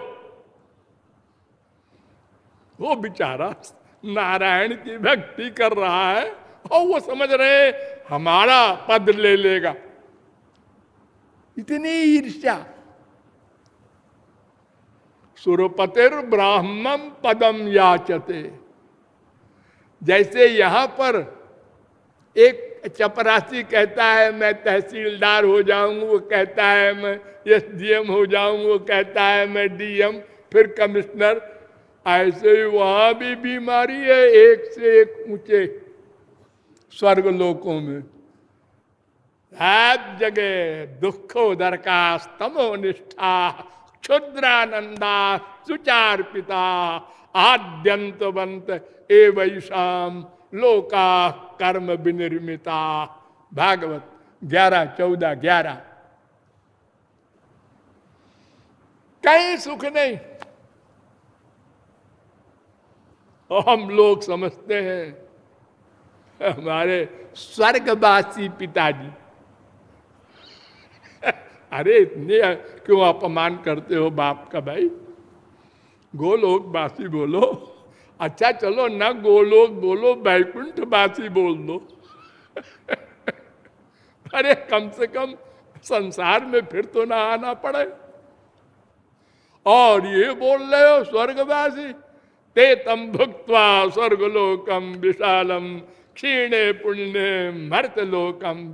वो बेचारा नारायण की भक्ति कर रहा है और वो समझ रहे, हमारा पद ले लेगा। इतनी ईर्ष्या। सुरपतिर ब्राह्मण पदम याचते। जैसे यहाँ पर एक चपरासी कहता है, मैं तहसीलदार हो जाऊँगा, वो कहता है, मैं एस डीएम हो जाऊँगा, वो कहता है, मैं डीएम. फिर कमिश्नर, ऐसे ही वहाँ भी बीमारी है, एक से एक ऊँचे स्वर्ग लोकों में। सब जगह दुख उदर का स्तमो निष्ठा, क्षुद्रानंदा, सुचार पिता, आद्यंतवंत एवं लोका कर्म विनिर्मिता। भागवत ग्यारह, चौदह, ग्यारह। कहीं सुख नहीं। हम लोग समझते हैं, हमारे स्वर्गवासी पिताजी। अरे, इतने क्यों अपमान करते हो बाप का भाई? गोलोक बासी बोलो। अच्छा चलो न गोलोक बोलो बैकुंठ बासी बोल दो। अरे, कम से कम संसार में फिर तो ना आना पड़े। और ये बोल रहे हो, स्वर्गवासी, ते तम भुक्वा स्वर्गलोकम विशालम क्षीणे पुण्य मर्त लोकम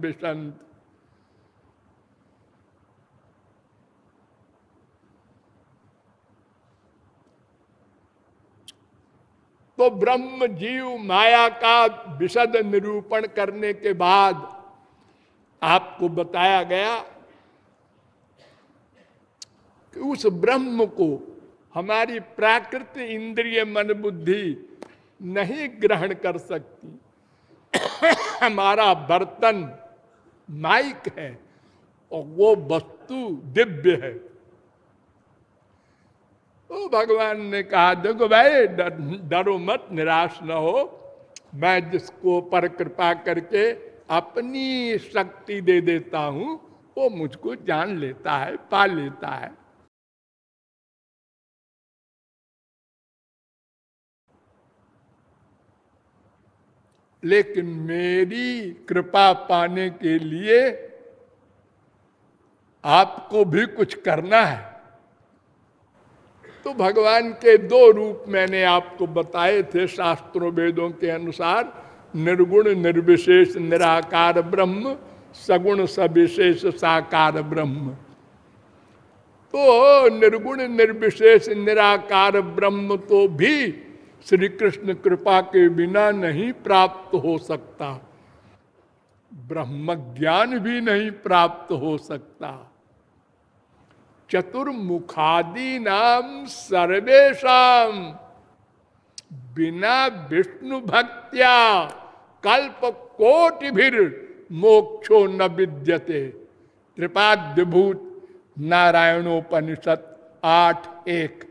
तो ब्रह्म जीव माया का विशद निरूपण करने के बाद आपको बताया गया कि उस ब्रह्म को हमारी प्राकृत इंद्रिय मन बुद्धि नहीं ग्रहण कर सकती। हमारा बर्तन माइक है और वो वस्तु दिव्य है। तो भगवान ने कहा, देखो भाई डरो मत, निराश न हो। मैं जिसको पर कृपा करके अपनी शक्ति दे देता हूँ, वो मुझको जान लेता है, पा लेता है। लेकिन मेरी कृपा पाने के लिए आपको भी कुछ करना है। तो भगवान के दो रूप मैंने आपको बताए थे शास्त्रों वेदों के अनुसार। निर्गुण, निर्विशेष, निराकार ब्रह्म, सगुण, सविशेष, साकार ब्रह्म। तो निर्गुण, निर्विशेष, निराकार ब्रह्म तो भी श्री कृष्ण कृपा के बिना नहीं प्राप्त हो सकता। ब्रह्म ज्ञान भी नहीं प्राप्त हो सकता। चतुर्मुखादि नाम सर्वेशम बिना विष्णु भक्त्या कल्प कोटि भी मोक्षो न विद्यते। त्रिपाद्यभूत नारायणोपनिषद आठ, एक।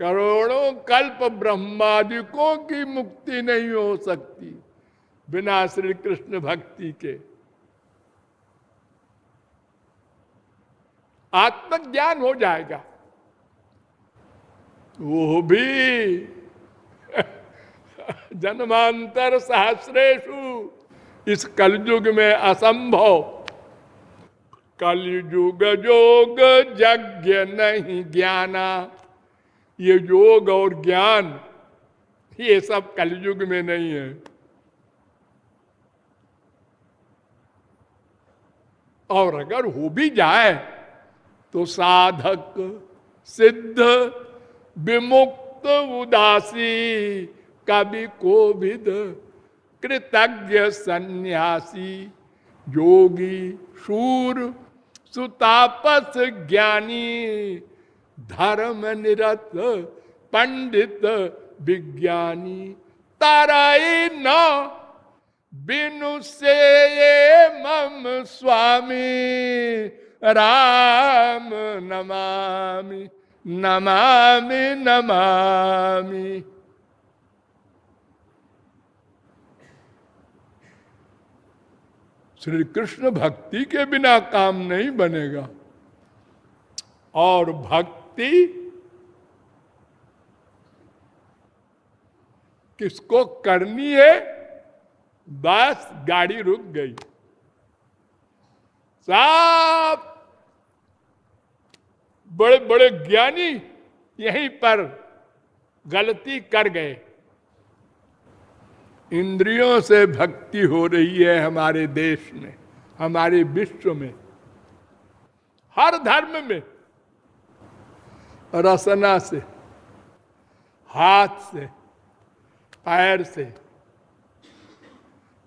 करोड़ों कल्प ब्रह्मादिकों की मुक्ति नहीं हो सकती, बिना श्री कृष्ण भक्ति के। आत्मज्ञान हो जाएगा। वो भी जन्मांतर सहस्रेशु इस कलयुग में असंभव। कलयुग योग यज्ञ नहीं ज्ञाना। ये योग और ज्ञान, ये सब कलयुग में नहीं है। और अगर हो भी जाए तो साधक सिद्ध विमुक्त उदासी कवि कोविद कृतज्ञ सन्यासी। योगी शूर सुतापस ज्ञानी धर्म निरत पंडित विज्ञानी। ताराई न बिनु से मम स्वामी। राम नमामि नमामि नमामि श्री कृष्ण भक्ति के बिना काम नहीं बनेगा। और भक्ति किसको करनी है? बस गाड़ी रुक गई। सब बड़े बड़े ज्ञानी यहीं पर गलती कर गए। इंद्रियों से भक्ति हो रही है हमारे देश में, हमारे विश्व में, हर धर्म में। रसना से, हाथ से, पैर से,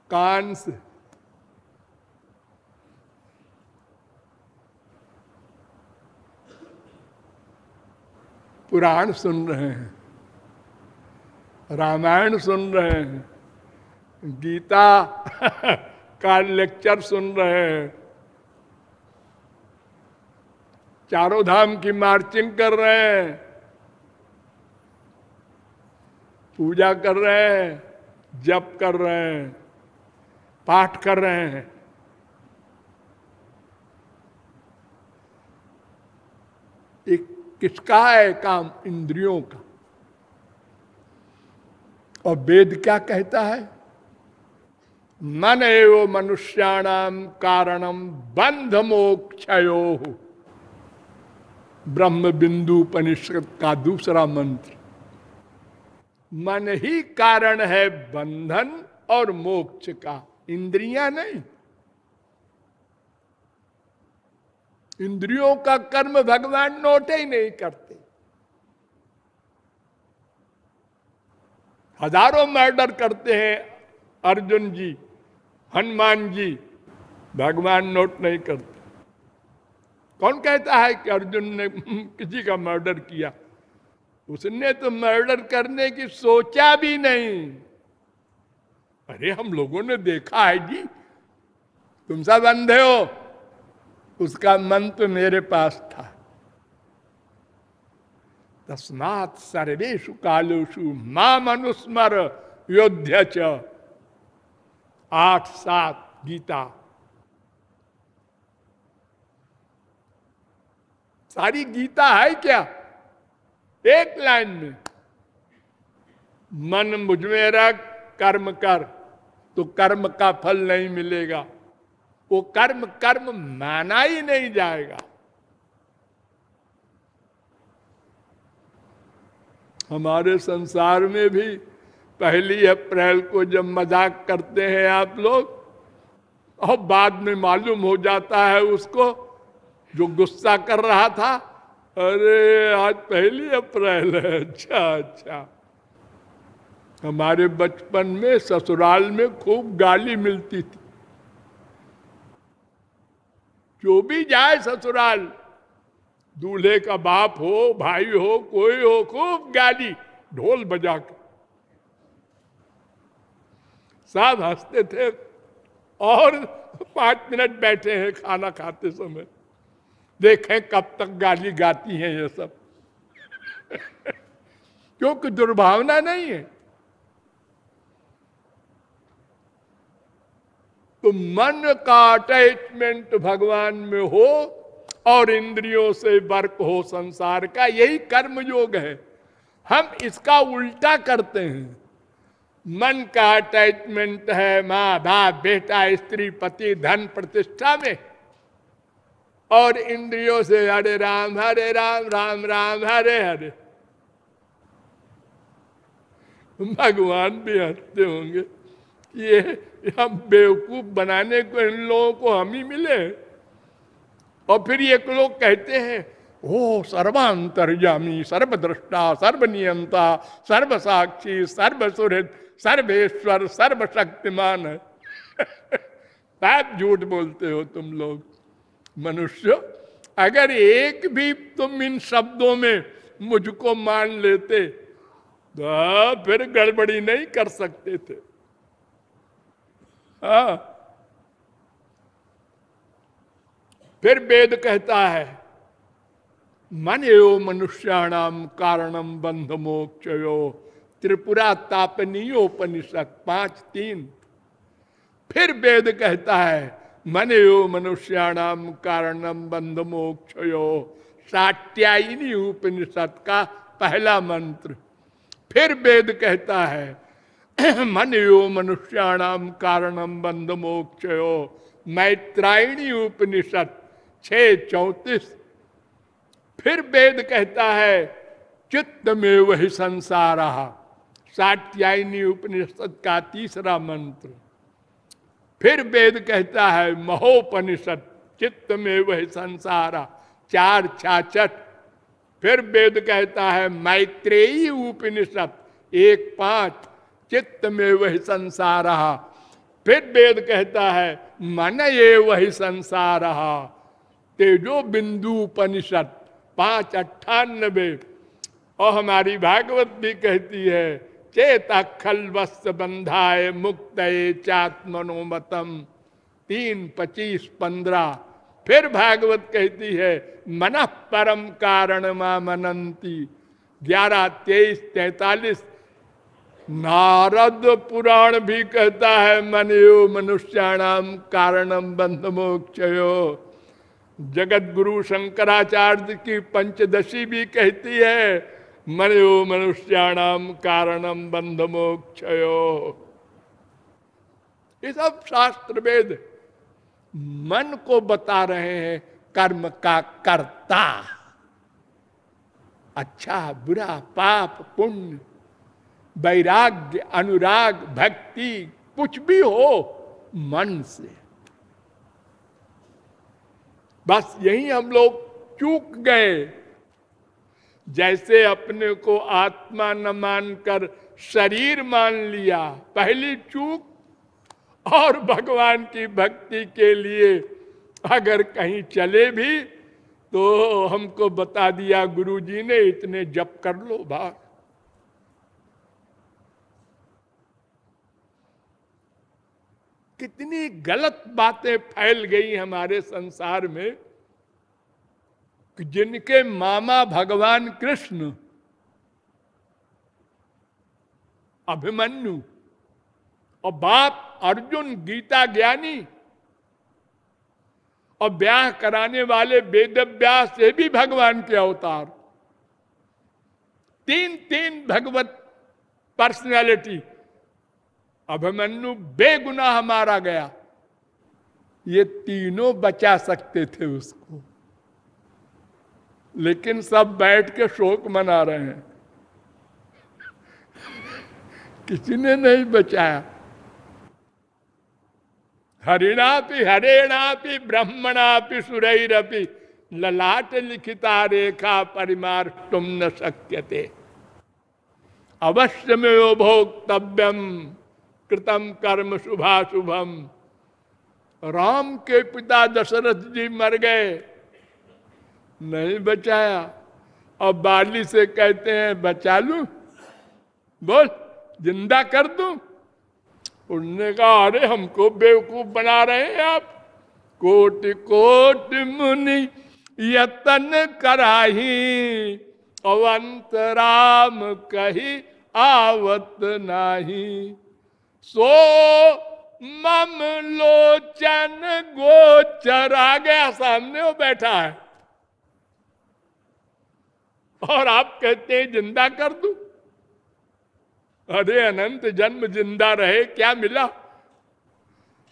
कान से पुराण सुन रहे हैं, रामायण सुन रहे हैं, गीता का लेक्चर सुन रहे हैं। चारों धाम की मार्चिंग कर रहे हैं, पूजा कर रहे हैं, जप कर रहे हैं, पाठ कर रहे हैं। एक किसका है काम? इंद्रियों का। और वेद क्या कहता है? मन एवं मनुष्याणाम कारणम बंध मोक्षयो ब्रह्म बिंदु उपनिषद का दूसरा मंत्र। मन ही कारण है बंधन और मोक्ष का। इंद्रियाँ नहीं। इंद्रियों का कर्म भगवान नोटे ही नहीं करते। हज़ारों मर्डर करते हैं अर्जुन जी, हनुमान जी, भगवान नोट नहीं करते। कौन कहता है कि अर्जुन ने किसी का मर्डर किया? उसने तो मर्डर करने की सोचा भी नहीं। अरे, हम लोगों ने देखा है जी। तुम सब अंधे हो। उसका मंत्र मेरे पास था। तस्मात सर्वेशु कालोशु माँ मनुस्मर योध्य च। आठ सात गीता। सारी गीता है क्या? एक लाइन में। मन मुझमें रख कर्म कर तो कर्म का फल नहीं मिलेगा। वो कर्म कर्म माना ही नहीं जाएगा। हमारे संसार में भी पहली अप्रैल को जब मज़ाक करते हैं आप लोग, और बाद में मालूम हो जाता है उसको, जो गुस्सा कर रहा था, अरे, आज पहली अप्रैल है। अच्छा अच्छा। हमारे बचपन में ससुराल में खूब गाली मिलती थी। जो भी जाए ससुराल, दूल्हे का बाप हो, भाई हो, कोई हो, खूब गाली, ढोल बजा के साथ हँसते थे और पाँच मिनट बैठे हैं खाना खाते समय। देखें कब तक गाली गाती हैं ये सब। क्योंकि दुर्भावना नहीं है। तो मन का अटैचमेंट भगवान में हो और इंद्रियों से वर्क हो संसार का, यही कर्म योग है। हम इसका उल्टा करते हैं। मन का अटैचमेंट है माँ, बाप, बेटा, स्त्री, पति, धन प्रतिष्ठा में। और इंद्रियों से हरे राम हरे राम राम राम, हरे हरे। भगवान भी हँसते होंगे ये हम बेवकूफ़ बनाने को इन लोगों को हम ही मिले और फिर एक लोग कहते हैं, ओ सर्वांतरजामी सर्वद्रष्टा सर्वनियंता सर्व साक्षी सर्व सुहृद सर्वेश्वर, सर्वशक्तिमान आप झूठ बोलते हो तुम लोग, मनुष्य। अगर एक भी तुम इन शब्दों में मुझको मान लेते तो फिर गड़बड़ी नहीं कर सकते थे। हाँ। फिर वेद कहता है मन यो मनुष्याणाम कारणम बंध मोक्षयो त्रिपुरा तापनीयोपनिषद पाँच तीन। फिर वेद कहता है मन यो मनुष्याणाम कारणम बंध मोक्षयो सात्यायनी उपनिषद का पहला मंत्र। फिर वेद कहता है मन यो मनुष्याणाम कारणम बंध मोक्षयो मैत्रायणी उपनिषद, छ चौतीस। फिर वेद कहता है चित्त में वही संसार। सात्यायनी उपनिषद का तीसरा मंत्र। फिर वेद कहता है, महोपनिषद चित्त में वही संसार। चार छाछठ। फिर वेद कहता है, मैत्रेयी उपनिषद, एक पाँच चित्त में वही संसार फिर वेद कहता है, मन ये वही संसार तेजो बिंदु उपनिषद, पाँच अट्ठानबे। और हमारी भागवत भी कहती है, चेत खल वस्त बंधाए मुक्त चात्मनोमतम। तीन, पच्चीस, पंद्रह। फिर भागवत कहती है, मन परम कारण मा मनंती ग्यारह, तेईस, तैतालीस नारद पुराण भी कहता है, मनयो मनुष्याणाम कारणम बंध मोक्षयो जगत गुरु शंकराचार्य की पंचदशी भी कहती है, मनयो मनुष्याणाम कारणम बंध मोक्षयो ये सब शास्त्र वेद मन को बता रहे हैं, कर्म का कर्ता। अच्छा बुरा, पाप, पुण्य वैराग्य, अनुराग, भक्ति, कुछ भी हो, मन से। बस यही हम लोग चूक गए। जैसे अपने को आत्मा न मानकर शरीर मान लिया, पहली चूक। और भगवान की भक्ति के लिए अगर कहीं चले भी तो हमको बता दिया गुरुजी ने, इतने जप कर लो भाग कितनी गलत बातें फैल गई हमारे संसार में कि जिनके मामा भगवान कृष्ण अभिमन्यु और बाप अर्जुन गीता ज्ञानी और ब्याह कराने वाले वेद व्यास से भी भगवान के अवतार। तीन तीन भगवत पर्सनैलिटी अभिमन्यु बेगुनाह मारा गया। ये तीनों बचा सकते थे उसको। लेकिन सब बैठ के शोक मना रहे हैं। किसी ने नहीं बचाया? हरिणापि, हरेणापि, ब्रह्मणापि, सुरैरपि, ललाट लिखिता रेखा परिमार तुम न थे अवश्य में भोक्तव्यम। कृतम कर्म शुभा शुभम। राम के पिता दशरथ जी मर गए। नहीं बचाया। और बाली से कहते हैं, बचा लू? बोल, ज़िंदा कर दू? उन्होंने कहा, अरे, हमको बेवकूफ़ बना रहे हैं आप। कोट कोट मुनि यतन कराही। अवंत राम कही आवत नाही। सो मम लोचन गोचर। आ गया सामने वो बैठा है। और आप कहते हैं, ज़िंदा कर दू? अरे, अनंत जन्म ज़िंदा रहे, क्या मिला?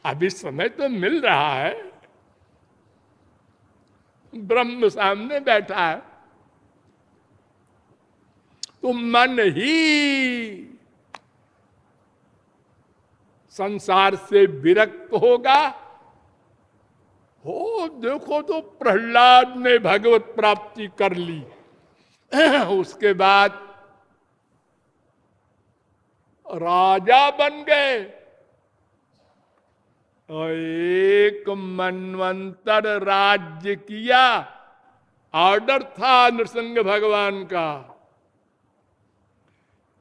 अभी समय तो मिल रहा है। ब्रह्म सामने बैठा है। तो मन ही संसार से विरक्त होगा। हो, देखो तो प्रहलाद ने भगवत प्राप्ति कर ली। उसके बाद राजा बन गए। एक मनवंतर राज्य किया। ऑर्डर था नृसिंह भगवान का।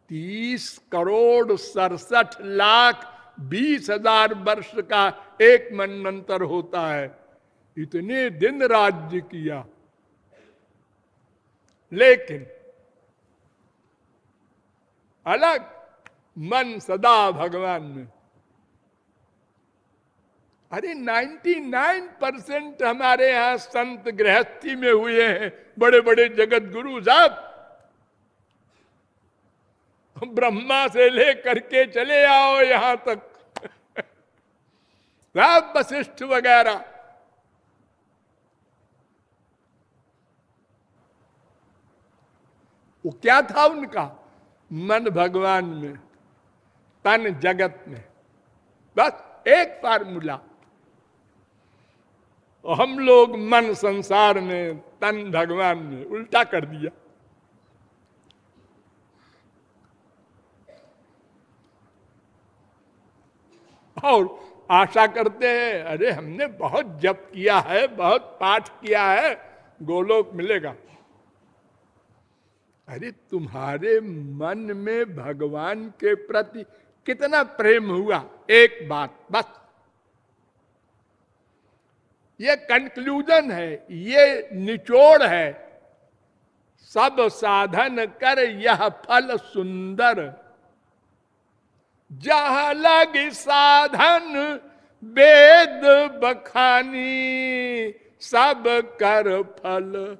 तीस करोड़ सड़सठ लाख बीस हज़ार वर्ष का एक मनवंतर होता है। इतने दिन राज्य किया। लेकिन अलग मन सदा भगवान में। अरे 99 परसेंट हमारे यहाँ संत गृहस्थी में हुए हैं। बड़े बड़े जगत गुरु साहब। ब्रह्मा से ले करके चले आओ यहाँ तक। सब वशिष्ठ वगैरह। वो क्या था उनका? मन भगवान में, तन जगत में। बस एक फार्मूला। हम लोग मन संसार में, तन भगवान में, उल्टा कर दिया। और आशा करते हैं, अरे, हमने बहुत जप किया है, बहुत पाठ किया है, गोलोक मिलेगा। अरे, तुम्हारे मन में भगवान के प्रति कितना प्रेम हुआ, एक बात, बस। ये कंक्लूजन है, ये निचोड़ है। सब साधन कर यह फल सुंदर। जह लग साधन, वेद बखानी, सब कर फल,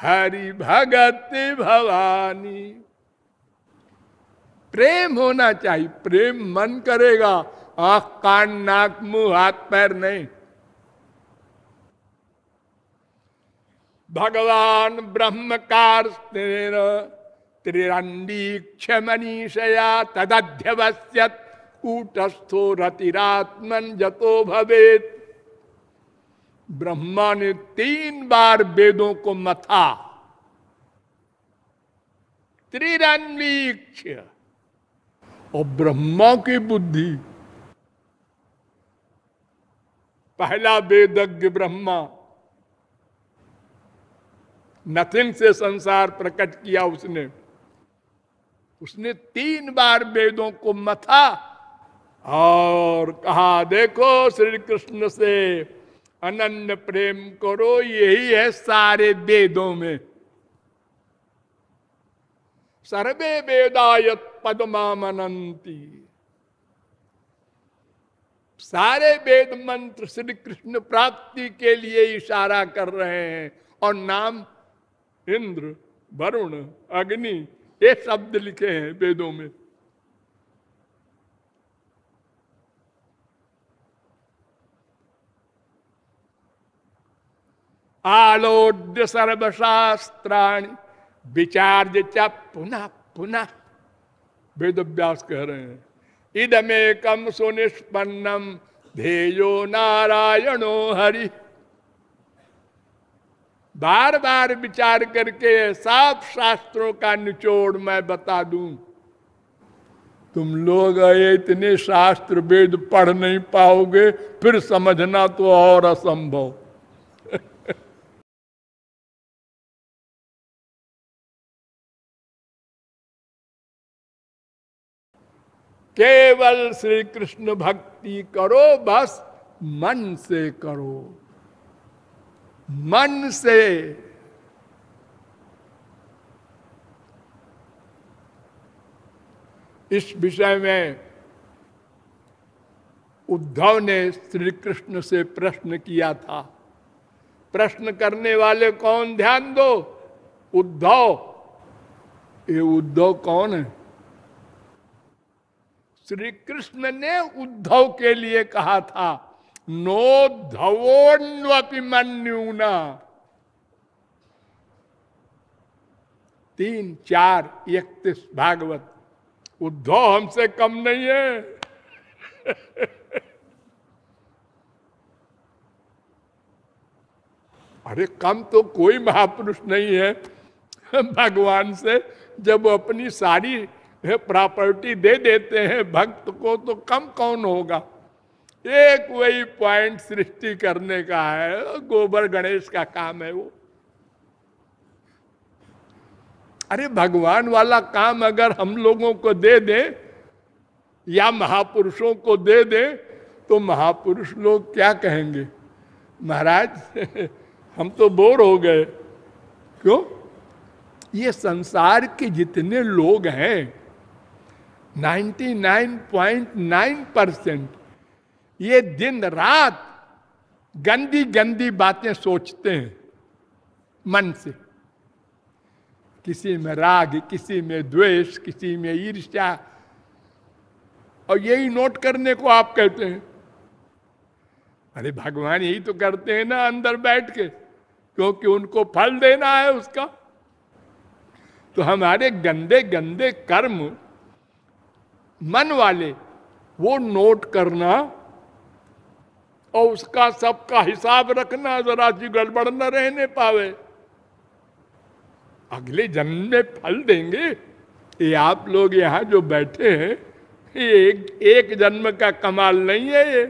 हरि भगत भवानी। प्रेम होना चाहिए, प्रेम मन करेगा, आँख, कान, नाक, मुँह, हाथ, पैर नहीं। भगवान ब्रह्मकार त्रिरंडीक्ष मनीषया तदध्यवस्यत कूटस्थो रतिरात्मन जतो भवेत। ब्रह्मा ने तीन बार वेदों को मथा। त्रिरंडीक्ष और ब्रह्मा की बुद्धि। पहला वेदज्ञ ब्रह्मा। नथिंग से संसार प्रकट किया उसने। उसने तीन बार वेदों को मथा और कहा, देखो श्री कृष्ण से, अनन्य प्रेम करो, यही है सारे वेदों में। सर्वे वेदायत पदमामनंती सारे वेद मंत्र श्री कृष्ण प्राप्ति के लिए इशारा कर रहे हैं और नाम इंद्र, वरुण, अग्नि ये शब्द लिखे हैं वेदों में। आलोड्य सर्वशास्त्राणी विचार्य च पुनः पुनः। वेद व्यास कह रहे हैं इदमेकम सुनिष्पन्नम धेयो नारायणो हरि। बार बार विचार करके साफ़ शास्त्रों का निचोड़ मैं बता दूँ। तुम लोग इतने शास्त्र वेद पढ़ नहीं पाओगे, फिर समझना तो और असंभव। केवल श्री कृष्ण भक्ति करो, बस मन से करो। मन से इस विषय में उद्धव ने श्री कृष्ण से प्रश्न किया था। प्रश्न करने वाले कौन? ध्यान दो। उद्धव। ये उद्धव कौन है? श्री कृष्ण ने उद्धव के लिए कहा था। नो धवोन्वपिमन्यूना तीन, चार, इकतीस, भागवत। उद्धव हमसे कम नहीं है। अरे, कम तो कोई महापुरुष नहीं है। भगवान से जब अपनी सारी प्रॉपर्टी दे देते हैं, भक्त को तो कम कौन होगा? एक वही पॉइंट सृष्टि करने का है। गोबर गणेश का काम है वो। अरे, भगवान वाला काम अगर हम लोगों को दे दे या महापुरुषों को दे दे तो महापुरुष लोग क्या कहेंगे? महाराज, हम तो बोर हो गए। क्यों? ये संसार के जितने लोग हैं 99.9 परसेंट ये दिन रात गंदी गंदी बातें सोचते हैं मन से। किसी में राग, किसी में द्वेष, किसी में ईर्ष्या। और यही नोट करने को आप कहते हैं। अरे भगवान यही तो करते हैं ना अंदर बैठ के, क्योंकि उनको फल देना है उसका। तो हमारे गंदे गंदे कर्म, मन वाले, वो नोट करना और उसका सबका हिसाब रखना जरा सी गड़बड़ न रहने पावे। अगले जन्म में फल देंगे। ये आप लोग यहाँ जो बैठे हैं ये एक, एक जन्म का कमाल नहीं है ये।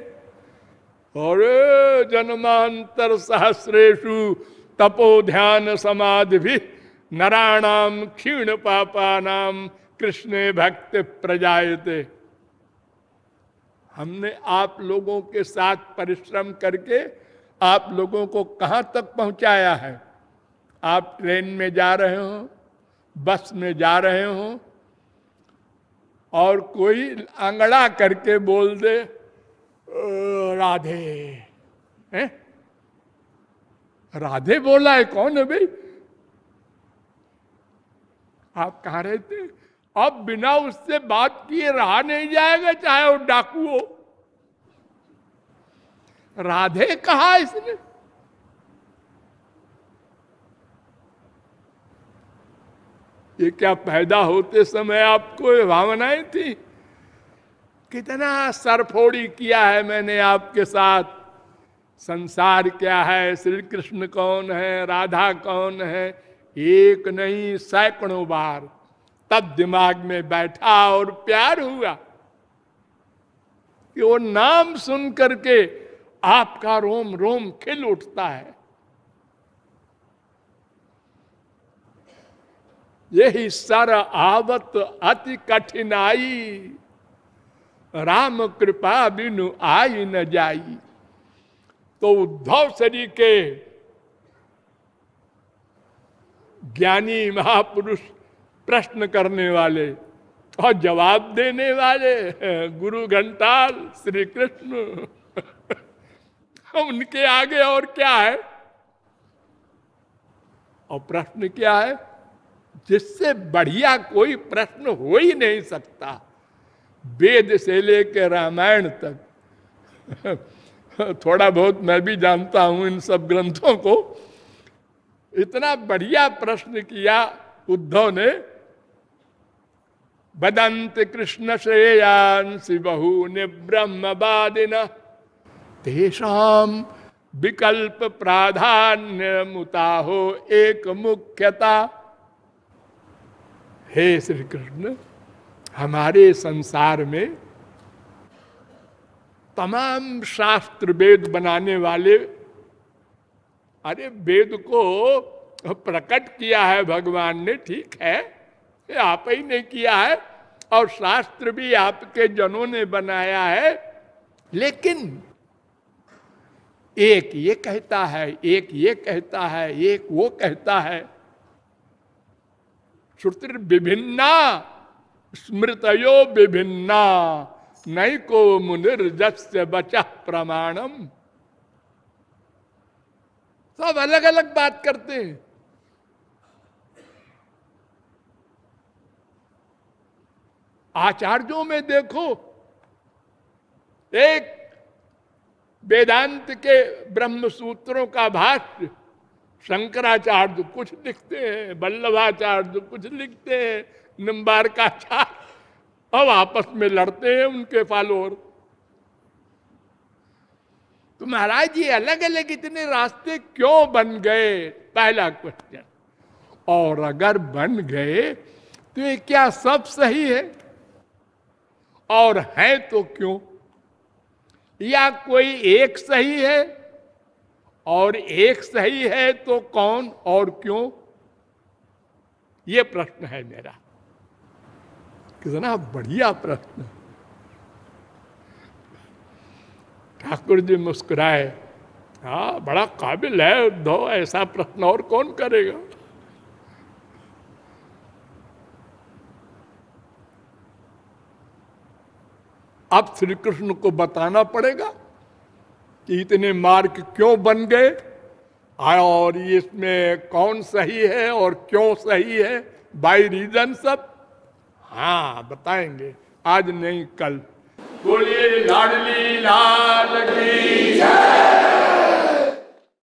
और जन्मांतर सहस्रेशु तपो ध्यान समाधि भी नराणाम क्षीण पापा नाम कृष्ण भक्त प्रजायते। हमने आप लोगों के साथ परिश्रम करके आप लोगों को कहाँ तक पहुँचाया है? आप ट्रेन में जा रहे हो, बस में जा रहे हो, और कोई अंगड़ा करके बोल दे राधे। हैं? राधे बोला है कौन है भाई? आप कहा रहते अब बिना उससे बात किए रहा नहीं जाएगा, चाहे वो डाकू हो। राधे कहा इसने? ये क्या पैदा होते समय आपको ये भावनाएँ थी? कितना सरफोड़ी किया है मैंने आपके साथ। संसार क्या है? श्री कृष्ण कौन है? राधा कौन है? एक नहीं, सैकड़ों बार। तब दिमाग में बैठा और प्यार हुआ कि वो नाम सुन करके आपका रोम रोम खिल उठता है। यही सर आवत अति कठिनाई, राम कृपा बिनु आई न जाई। तो उद्धव शरी के ज्ञानी महापुरुष प्रश्न करने वाले और जवाब देने वाले गुरु घंटाल श्री कृष्ण उनके आगे और क्या है? और प्रश्न क्या है? जिससे बढ़िया कोई प्रश्न हो ही नहीं सकता। वेद से लेकर रामायण तक। थोड़ा बहुत मैं भी जानता हूँ इन सब ग्रंथों को। इतना बढ़िया प्रश्न किया उद्धव ने बदंत कृष्ण श्रेयांसी बहु ने ब्रह्मवादिन तेषाम विकल्प प्राधान्य मुता हो एक मुख्यता। हे श्री कृष्ण हमारे संसार में तमाम शास्त्र वेद बनाने वाले, अरे वेद को प्रकट किया है भगवान ने, ठीक है आप ही ने किया है और शास्त्र भी आपके जनों ने बनाया है। लेकिन एक ये कहता है, एक ये कहता है, एक वो कहता है श्रुति विभिन्ना, स्मृतयो विभिन्ना नहीं को मुनिर्जस्य बचा प्रमाणम। सब अलग अलग बात करते हैं। आचार्यों में देखो, एक वेदांत के ब्रह्म सूत्रों का भाष्य, शंकराचार्य कुछ लिखते हैं बल्लभाचार्य कुछ लिखते हैं निम्बारकाचार्य अब आपस में लड़ते हैं उनके फॉलोअर। तो महाराज जी अलग अलग इतने रास्ते क्यों बन गए? पहला क्वेश्चन और अगर बन गए तो ये क्या सब सही है? और है तो क्यों? या कोई एक सही है? और एक सही है तो कौन और क्यों? ये प्रश्न है मेरा। कितना बढ़िया प्रश्न। ठाकुर जी मुस्कुराए। हा, बड़ा काबिल है, दो ऐसा प्रश्न और कौन करेगा? अब श्री कृष्ण को बताना पड़ेगा कि इतने मार्ग क्यों बन गए? हाँ, और इसमें कौन सही है और क्यों सही है? बाई रीजन सब। हाँ बताएँगे। आज नहीं, कल। बोलिए, लाडली लाल की